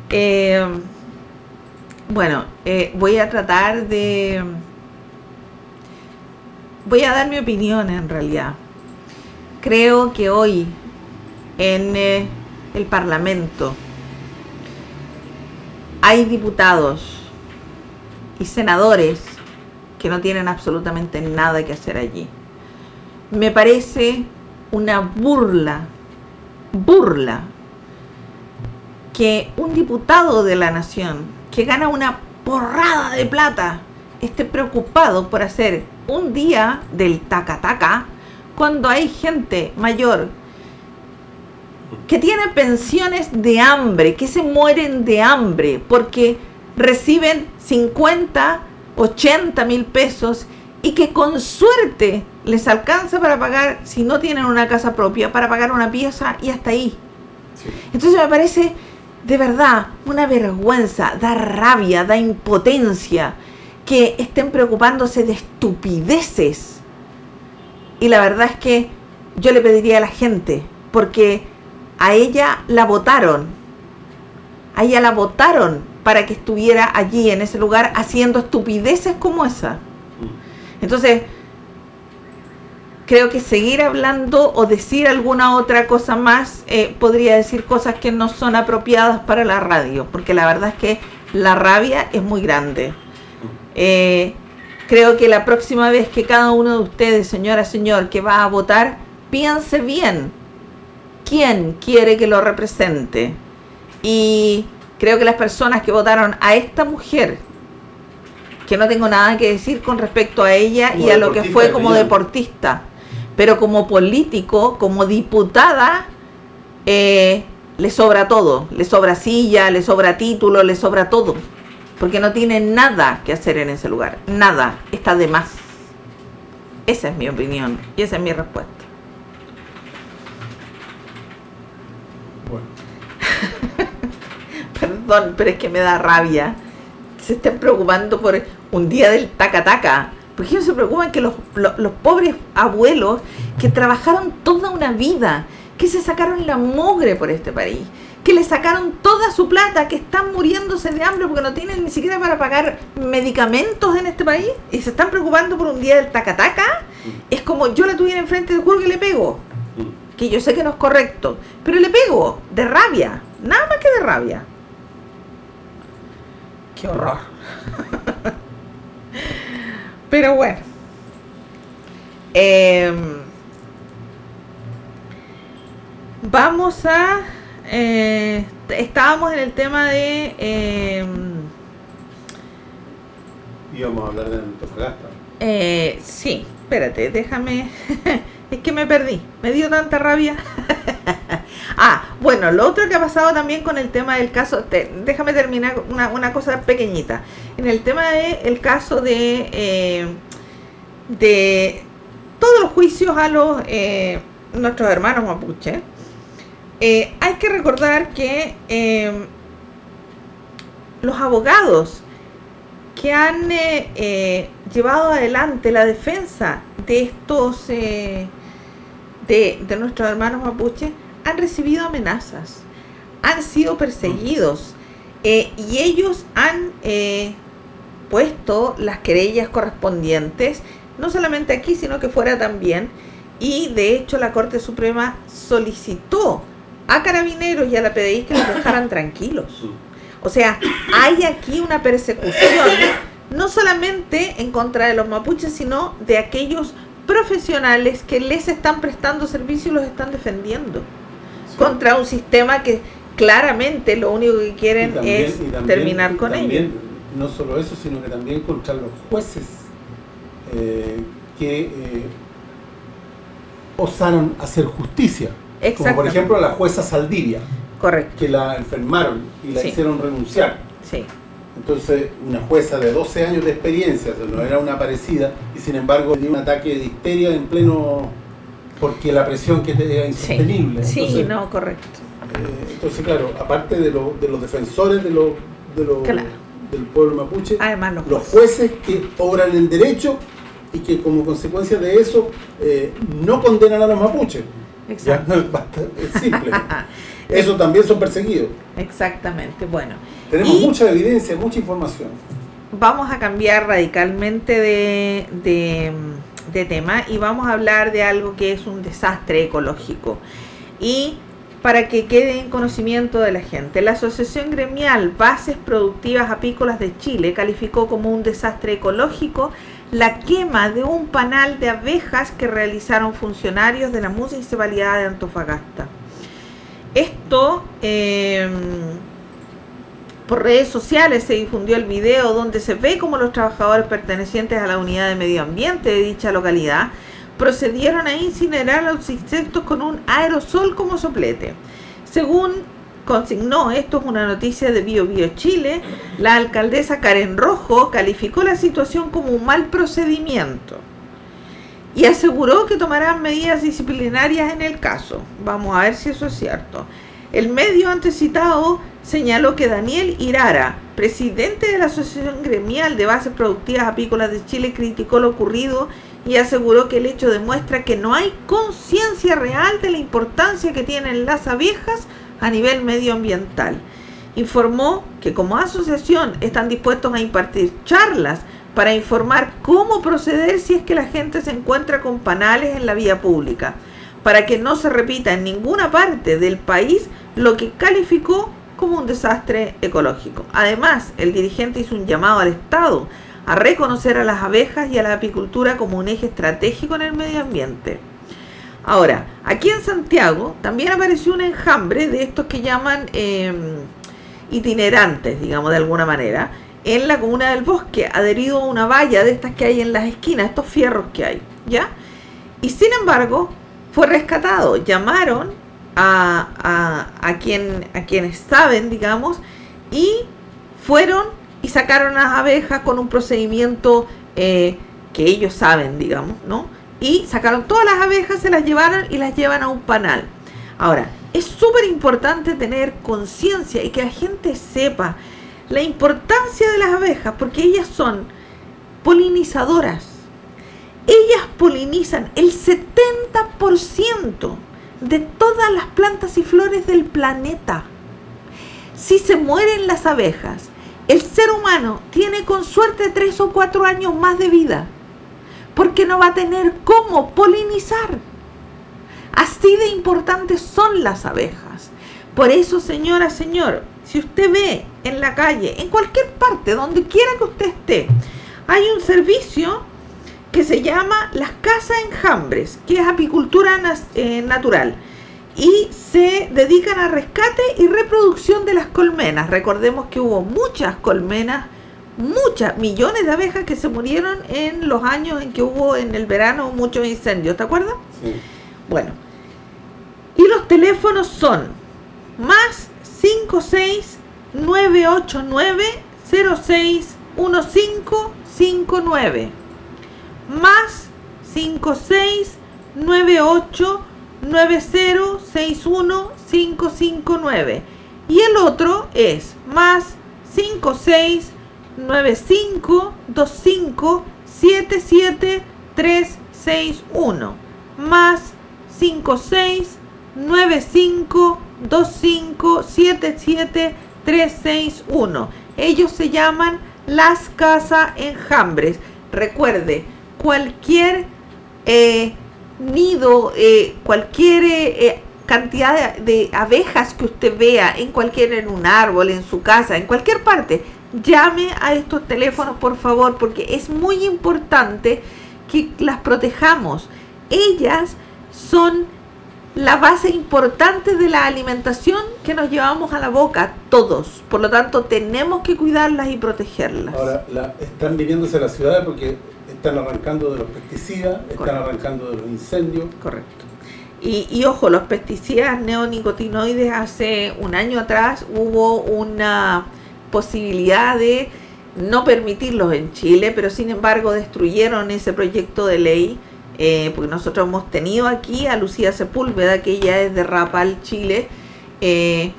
eh, bueno, eh, voy a tratar de voy a dar mi opinión en realidad. Creo que hoy en eh, el Parlamento hay diputados y senadores que no tienen absolutamente nada que hacer allí. Me parece una burla, burla, que un diputado de la nación que gana una porrada de plata esté preocupado por hacer un día del taca-taca cuando hay gente mayor que tiene pensiones de hambre, que se mueren de hambre porque reciben 50 80 mil pesos y que con suerte les alcanza para pagar, si no tienen una casa propia, para pagar una pieza y hasta ahí. Sí. Entonces me parece de verdad una vergüenza, da rabia, da impotencia que estén preocupándose de estupideces. Y la verdad es que yo le pediría a la gente, porque a ella la votaron, a ella la votaron para que estuviera allí en ese lugar haciendo estupideces como esa. Entonces, creo que seguir hablando o decir alguna otra cosa más eh, podría decir cosas que no son apropiadas para la radio, porque la verdad es que la rabia es muy grande. Eh, creo que la próxima vez que cada uno de ustedes, señora, señor, que va a votar, piense bien quién quiere que lo represente. Y creo que las personas que votaron a esta mujer, que no tengo nada que decir con respecto a ella Como y a lo que fue como deportista, pero como político, como diputada, eh, le sobra todo, le sobra silla, le sobra título, le sobra todo, porque no tiene nada que hacer en ese lugar, nada, está de más. Esa es mi opinión y esa es mi respuesta. Bueno, Perdón, pero es que me da rabia. Se estén preocupando por un día del taca-taca. ¿Por qué no se preocupan que los, los- los pobres abuelos que trabajaron toda una vida, que se sacaron la mugre por este país, que le sacaron toda su plata, que están muriéndose de hambre porque no tienen ni siquiera para pagar medicamentos en este país y se están preocupando por un día del taca-taca? Es como yo la tuviera enfrente de juro que le pego mm, que yo sé que no es correcto, pero le pego de rabia, nada más que de rabia. Qué horror. pero bueno. Em, vamos a... eh, estábamos en el tema de... em, íbamos a hablar de Antofagasta. Eh, sí, espérate, déjame. es que me perdí, me dio tanta rabia. ah, bueno, lo otro que ha pasado también con el tema del caso, déjame terminar una, una cosa pequeñita. En el tema del caso de, eh, de todos los juicios a los eh, nuestros hermanos mapuche, eh, hay que recordar que eh, los abogados que han llevado adelante la defensa de estos de, de nuestros hermanos mapuche han recibido amenazas, han sido perseguidos eh, y ellos han eh, puesto las querellas correspondientes, no solamente aquí, sino que fuera también. Y de hecho la Corte Suprema solicitó a carabineros y a la PDI que los dejaran tranquilos. O sea, hay aquí una persecución, no solamente en contra de los mapuches, sino de aquellos profesionales que les están prestando servicio y los están defendiendo. Contra un sistema que claramente lo único que quieren también- es también- terminar con también, ellos. No solo eso, sino que también contra los jueces eh, que eh, osaron hacer justicia. Como por ejemplo la jueza Saldivia, Correcto, que la enfermaron y la Sí. hicieron renunciar. sí, Entonces, una jueza de 12 años de experiencia, o sea, no era una parecida, y sin embargo dio un ataque de histeria en pleno. Porque la presión que te- era sí, insostenible. sí, Entonces, no, correcto. eh, entonces, claro, aparte de, lo- de los defensores de lo- de lo- Claro. del pueblo mapuche, Además los los jueces. jueces que obran en derecho y que como consecuencia de eso eh, no condenan a los mapuches. Ya, Exacto. basta, es simple. Eso también son perseguidos. Exactamente, bueno. Tenemos Y- mucha evidencia, mucha información. vamos a cambiar radicalmente de, de, de tema y vamos a hablar de algo que es un desastre ecológico. Y para que quede en conocimiento de la gente, la Asociación Gremial Bases Productivas Apícolas de Chile calificó como un desastre ecológico la quema de un panal de abejas que realizaron funcionarios de la Municipalidad de Antofagasta. Esto... em, por redes sociales se difundió el video donde se ve como los trabajadores pertenecientes a la unidad de medio ambiente de dicha localidad procedieron a incinerar a los insectos con un aerosol como soplete. Según consignó, esto es una noticia de Bio Bio Chile, la alcaldesa Karen Rojo calificó la situación como un mal procedimiento y aseguró que tomarán medidas disciplinarias en el caso. Vamos a ver si eso es cierto. El medio antecitado señaló que Daniel Irara, presidente de la Asociación Gremial de Bases Productivas Apícolas de Chile, criticó lo ocurrido y aseguró que el hecho demuestra que no hay conciencia real de la importancia que tienen las abejas a nivel medioambiental. Informó que como asociación están dispuestos a impartir charlas para informar cómo proceder si es que la gente se encuentra con panales en la vía pública, para que no se repita en ninguna parte del país lo que calificó como un desastre ecológico. Además, el dirigente hizo un llamado al Estado a reconocer a las abejas y a la apicultura como un eje estratégico en el medio ambiente. Ahora, aquí en Santiago también apareció un enjambre de estos que llaman em, itinerantes, digamos de alguna manera, en la comuna del bosque, adherido a una valla de estas que hay en las esquinas, estos fierros que hay, ¿ya? Y sin embargo, fue rescatado. Llamaron a, a, quien, a quienes saben, digamos, y fueron y sacaron las abejas con un procedimiento eh, que ellos saben, digamos, ¿no? Y sacaron todas las abejas, se las llevaron y las llevan a un panal. Ahora, es súper importante tener conciencia y que la gente sepa la importancia de las abejas, porque ellas son polinizadoras. Ellas polinizan el 70% de todas las plantas y flores del planeta. Si se mueren las abejas, el ser humano tiene con suerte tres o cuatro años más de vida, porque no va a tener cómo polinizar. Así de importantes son las abejas. Por eso, señora, señor, si usted ve en la calle, en cualquier parte, donde quiera que usted esté, hay un servicio que se llama las casas enjambres, que es apicultura eh, natural. Y se dedican a rescate y reproducción de las colmenas. Recordemos que hubo muchas colmenas, muchas, millones de abejas que se murieron en los años en que hubo en el verano muchos incendios, ¿te acuerdas? Sí. Bueno, y los teléfonos son más 56 989 061559 más 56 98 559 y el otro es más 56 95 25 77 361 más 56 95 25 77 361 ellos se llaman las casas enjambres recuerde cualquier eh, nido, eh, cualquier eh, cantidad de, abejas que usted vea en cualquier, en un árbol, en su casa, en cualquier parte, llame a estos teléfonos por favor, porque es muy importante que las protejamos. Ellas son la base importante de la alimentación que nos llevamos a la boca, todos. Por lo tanto, tenemos que cuidarlas y protegerlas. Ahora, la, están viniéndose a la ciudad porque están arrancando de los pesticidas, están arrancando de los incendios. Correcto. Y, y, ojo, los pesticidas neonicotinoides hace un año atrás hubo una posibilidad de no permitirlos en Chile, pero sin embargo destruyeron ese proyecto de ley, eh, porque nosotros hemos tenido aquí a Lucía Sepúlveda, que ella es de Rapal, Chile, eh,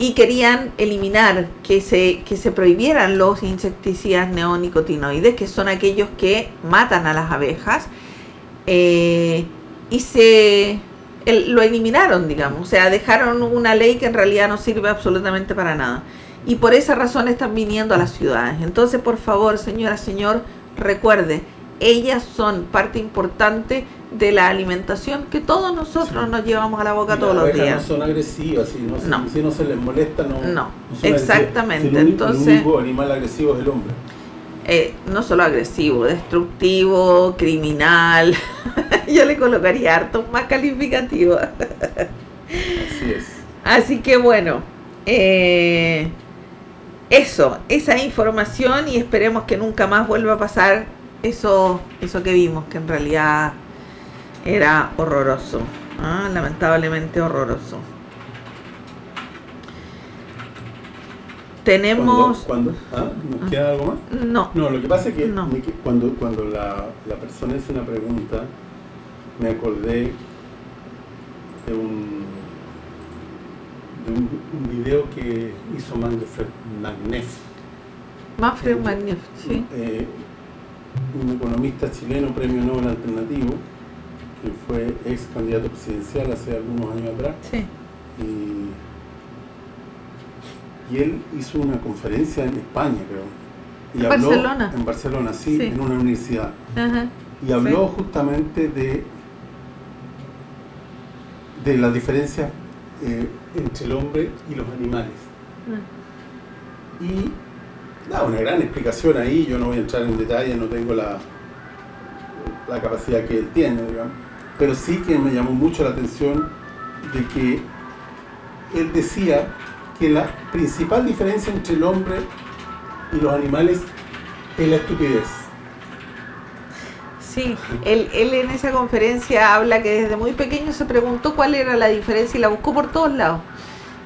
y querían eliminar que se, que se prohibieran los insecticidas neonicotinoides, que son aquellos que matan a las abejas, eh, y se lo eliminaron, digamos, o sea, dejaron una ley que en realidad no sirve absolutamente para nada. Y por esa razón están viniendo a las ciudades. Entonces, por favor, señora, señor, recuerde, ellas son parte importante de la alimentación que todos nosotros nos llevamos a la boca todos los días. No son agresivas, si no, Si no se les molesta, no. No, exactamente. Entonces, el único animal agresivo es el hombre. Eh, no solo agresivo, destructivo, criminal. Yo le colocaría harto más calificativo. Así es. Así que bueno, eh, eso, esa información y esperemos que nunca más vuelva a pasar eso, eso que vimos, que en realidad era horroroso, ¿ah? lamentablemente horroroso. tenemos... ¿Cuándo? ¿Ah? ¿Nos queda algo más? No, No, lo que pasa es que No. cuando, cuando la, la persona hizo una pregunta, me acordé de un, de un, un video que hizo Manfred Magnef, Manfred Magnus, sí. eh, un economista chileno, premio Nobel alternativo, que fue ex candidato presidencial hace algunos años atrás. sí. Y, y él hizo una conferencia en España, creo. Y ¿En Barcelona? En Barcelona, sí, Sí. en una universidad. Ajá. Y habló Sí. justamente de, de la diferencia eh, entre el hombre y los animales. Y da una gran explicación ahí, yo no voy a entrar en detalle, no tengo la, la capacidad que él tiene, digamos. Pero sí que me llamó mucho la atención de que él decía que la principal diferencia entre el hombre y los animales es la estupidez. Sí, él, él en esa conferencia habla que desde muy pequeño se preguntó cuál era la diferencia y la buscó por todos lados.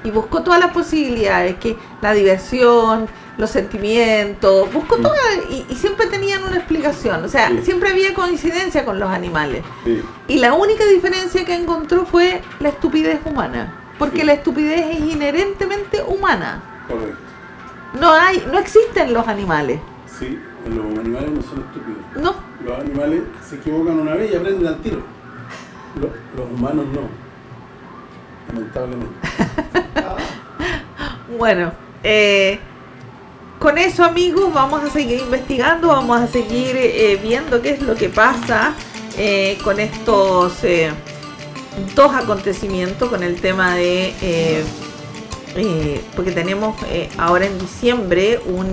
Y buscó todas las posibilidades, que la diversión, los sentimientos, buscó Mm. todas y, y siempre tenían una explicación. O sea, Sí. siempre había coincidencia con los animales. Sí. Y la única diferencia que encontró fue la estupidez humana. Porque la estupidez es inherentemente humana. Correcto. No hay, no existen los animales. Sí, los animales no son estúpidos. No, Los animales se equivocan una vez y aprenden al tiro. Los, los humanos no. Lamentablemente. Bueno, eh, con eso amigos vamos a seguir investigando, vamos a seguir eh, viendo qué es lo que pasa eh, con estos eh, dos acontecimientos, con el tema de... porque tenemos ahora en diciembre un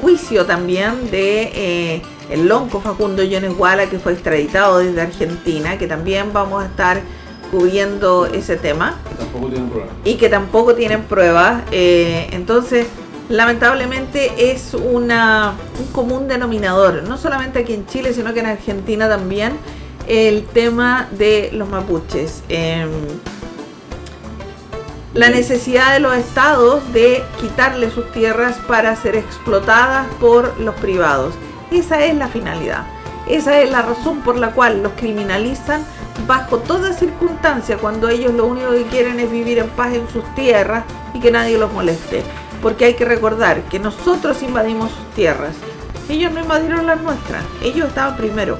juicio también de el lonco Facundo Yones Guala que fue extraditado desde Argentina, que también vamos a estar cubriendo ese tema Que tampoco tienen problema. y que tampoco tienen pruebas. entonces, lamentablemente es una, un común denominador, no solamente aquí en Chile, sino que en Argentina también, el tema de los mapuches. Em, la necesidad de los estados de quitarle sus tierras para ser explotadas por los privados. Esa es la finalidad. Esa es la razón por la cual los criminalizan bajo toda circunstancia cuando ellos lo único que quieren es vivir en paz en sus tierras y que nadie los moleste. Porque hay que recordar que nosotros invadimos sus tierras. Ellos no invadieron las nuestras. Ellos estaban primero.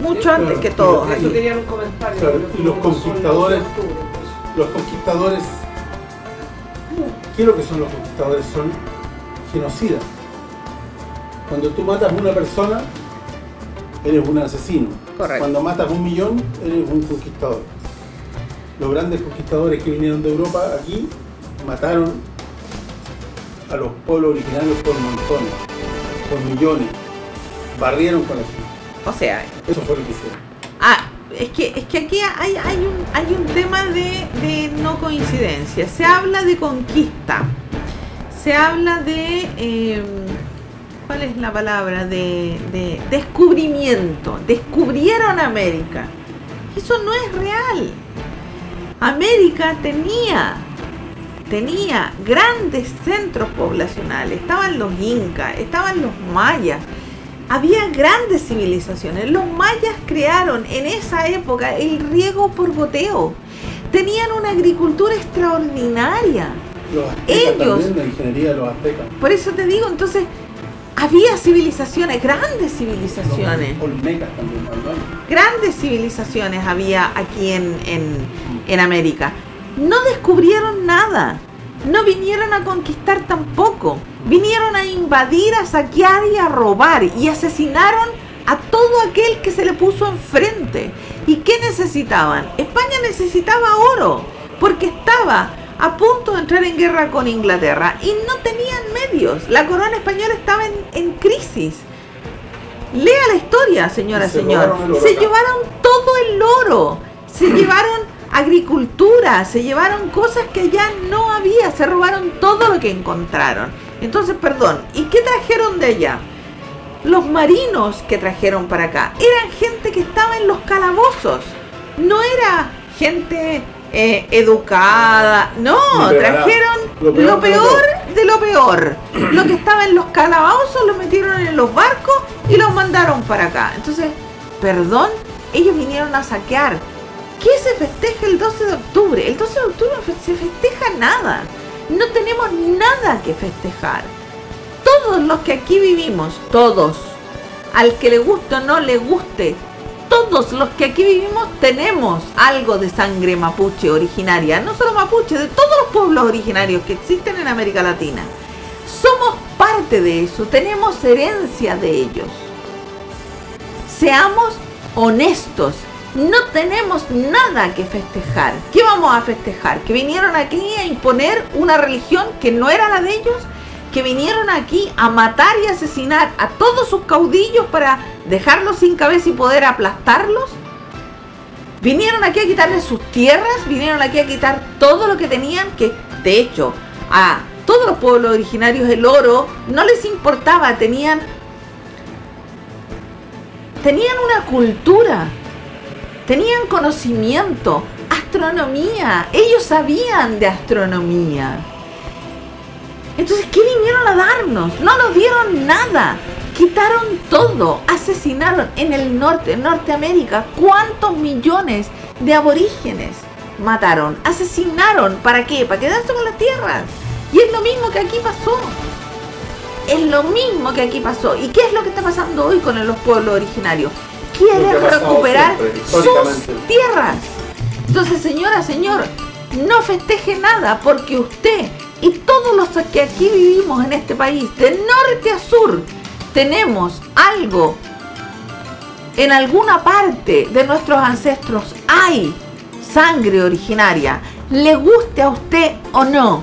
Mucho antes que todos. Eso querían un comentario. Claro, y los conquistadores- los pues. Los conquistadores, ¿qué es lo que son los conquistadores? Son genocidas. Cuando tú matas a una persona, eres un asesino. Correcto. Cuando matas a un millón, eres un conquistador. Los grandes conquistadores que vinieron de Europa aquí mataron a los pueblos originarios por montones, por millones. Barrieron con eso. O sea, Eso fue lo que hicieron. Ah, es que, es que aquí hay, hay, un, hay un tema de, de no coincidencia. Se habla de conquista. Se habla de... eh, ¿Cuál es la palabra? De, de descubrimiento. Descubrieron América. Eso no es real. América tenía tenía grandes centros poblacionales. Estaban los incas, estaban los mayas, había grandes civilizaciones. Los mayas crearon en esa época el riego por goteo. Tenían una agricultura extraordinaria. Los aztecas Ellos- también, la ingeniería de los aztecas. Por eso te digo, entonces, había civilizaciones, grandes civilizaciones. Olmecas también. Grandes civilizaciones había aquí en, en, en América. No descubrieron nada. No vinieron a conquistar tampoco. Vinieron a invadir, a saquear y a robar. Y asesinaron a todo aquel que se le puso enfrente. ¿Y qué necesitaban? España necesitaba oro. Porque estaba a punto de entrar en guerra con Inglaterra. Y no tenían medios. La corona española estaba en, en crisis. Lea la historia, señora, se señor. Se llevaron todo el oro. Se llevaron agricultura, se llevaron cosas que allá no había, se robaron todo lo que encontraron. Entonces, perdón, ¿y qué trajeron de allá? Los marinos que trajeron para acá eran gente que estaba en los calabozos, no era gente eh, educada, no, trajeron Lo peor lo peor de lo peor. Lo que estaba en los calabozos lo metieron en los barcos y los mandaron para acá. Entonces, perdón, ellos vinieron a saquear. ¿Qué se festeja el 12 de octubre? El 12 de octubre no se festeja nada. No tenemos nada que festejar. Todos los que aquí vivimos, todos, al que le guste o no le guste, todos los que aquí vivimos tenemos algo de sangre mapuche originaria, no solo mapuche, de todos los pueblos originarios que existen en América Latina. Somos parte de eso, tenemos herencia de ellos. Seamos honestos, no tenemos nada que festejar. ¿Qué vamos a festejar? ¿Que vinieron aquí a imponer una religión que no era la de ellos? que vinieron aquí a matar y asesinar a todos sus caudillos para dejarlos sin cabeza y poder aplastarlos. Vinieron aquí a quitarles sus tierras, vinieron aquí a quitar todo lo que tenían, que de hecho a todos los pueblos originarios el oro no les importaba, tenían tenían una cultura, tenían conocimiento, astronomía, ellos sabían de astronomía. Entonces, ¿qué vinieron a darnos? No nos dieron nada. Quitaron todo. Asesinaron en el norte, en Norteamérica. ¿Cuántos millones de aborígenes mataron? Asesinaron. ¿Para qué? Para quedarse con las tierras. Y es lo mismo que aquí pasó. Es lo mismo que aquí pasó. ¿Y qué es lo que está pasando hoy con los pueblos originarios? Quieren recuperar sus tierras. Entonces, señora, señor, no festeje nada porque usted y todos los que aquí vivimos en este país, de norte a sur, tenemos algo. En alguna parte de nuestros ancestros hay sangre originaria, le guste a usted o no,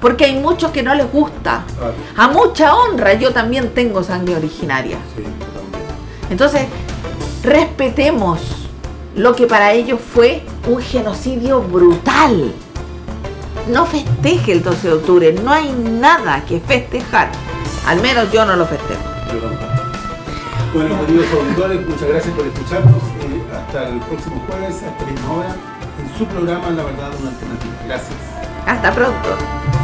porque hay muchos que no les gusta. A mucha honra yo también tengo sangre originaria. Entonces, respetemos lo que para ellos fue un genocidio brutal no festeje el 12 de octubre, no hay nada que festejar. Al menos yo no lo festejo. Bueno, queridos auditores, muchas gracias por escucharnos. Eh, hasta el próximo jueves, a esta misma hora, en su programa La Verdad, una alternativa. Gracias. Hasta pronto.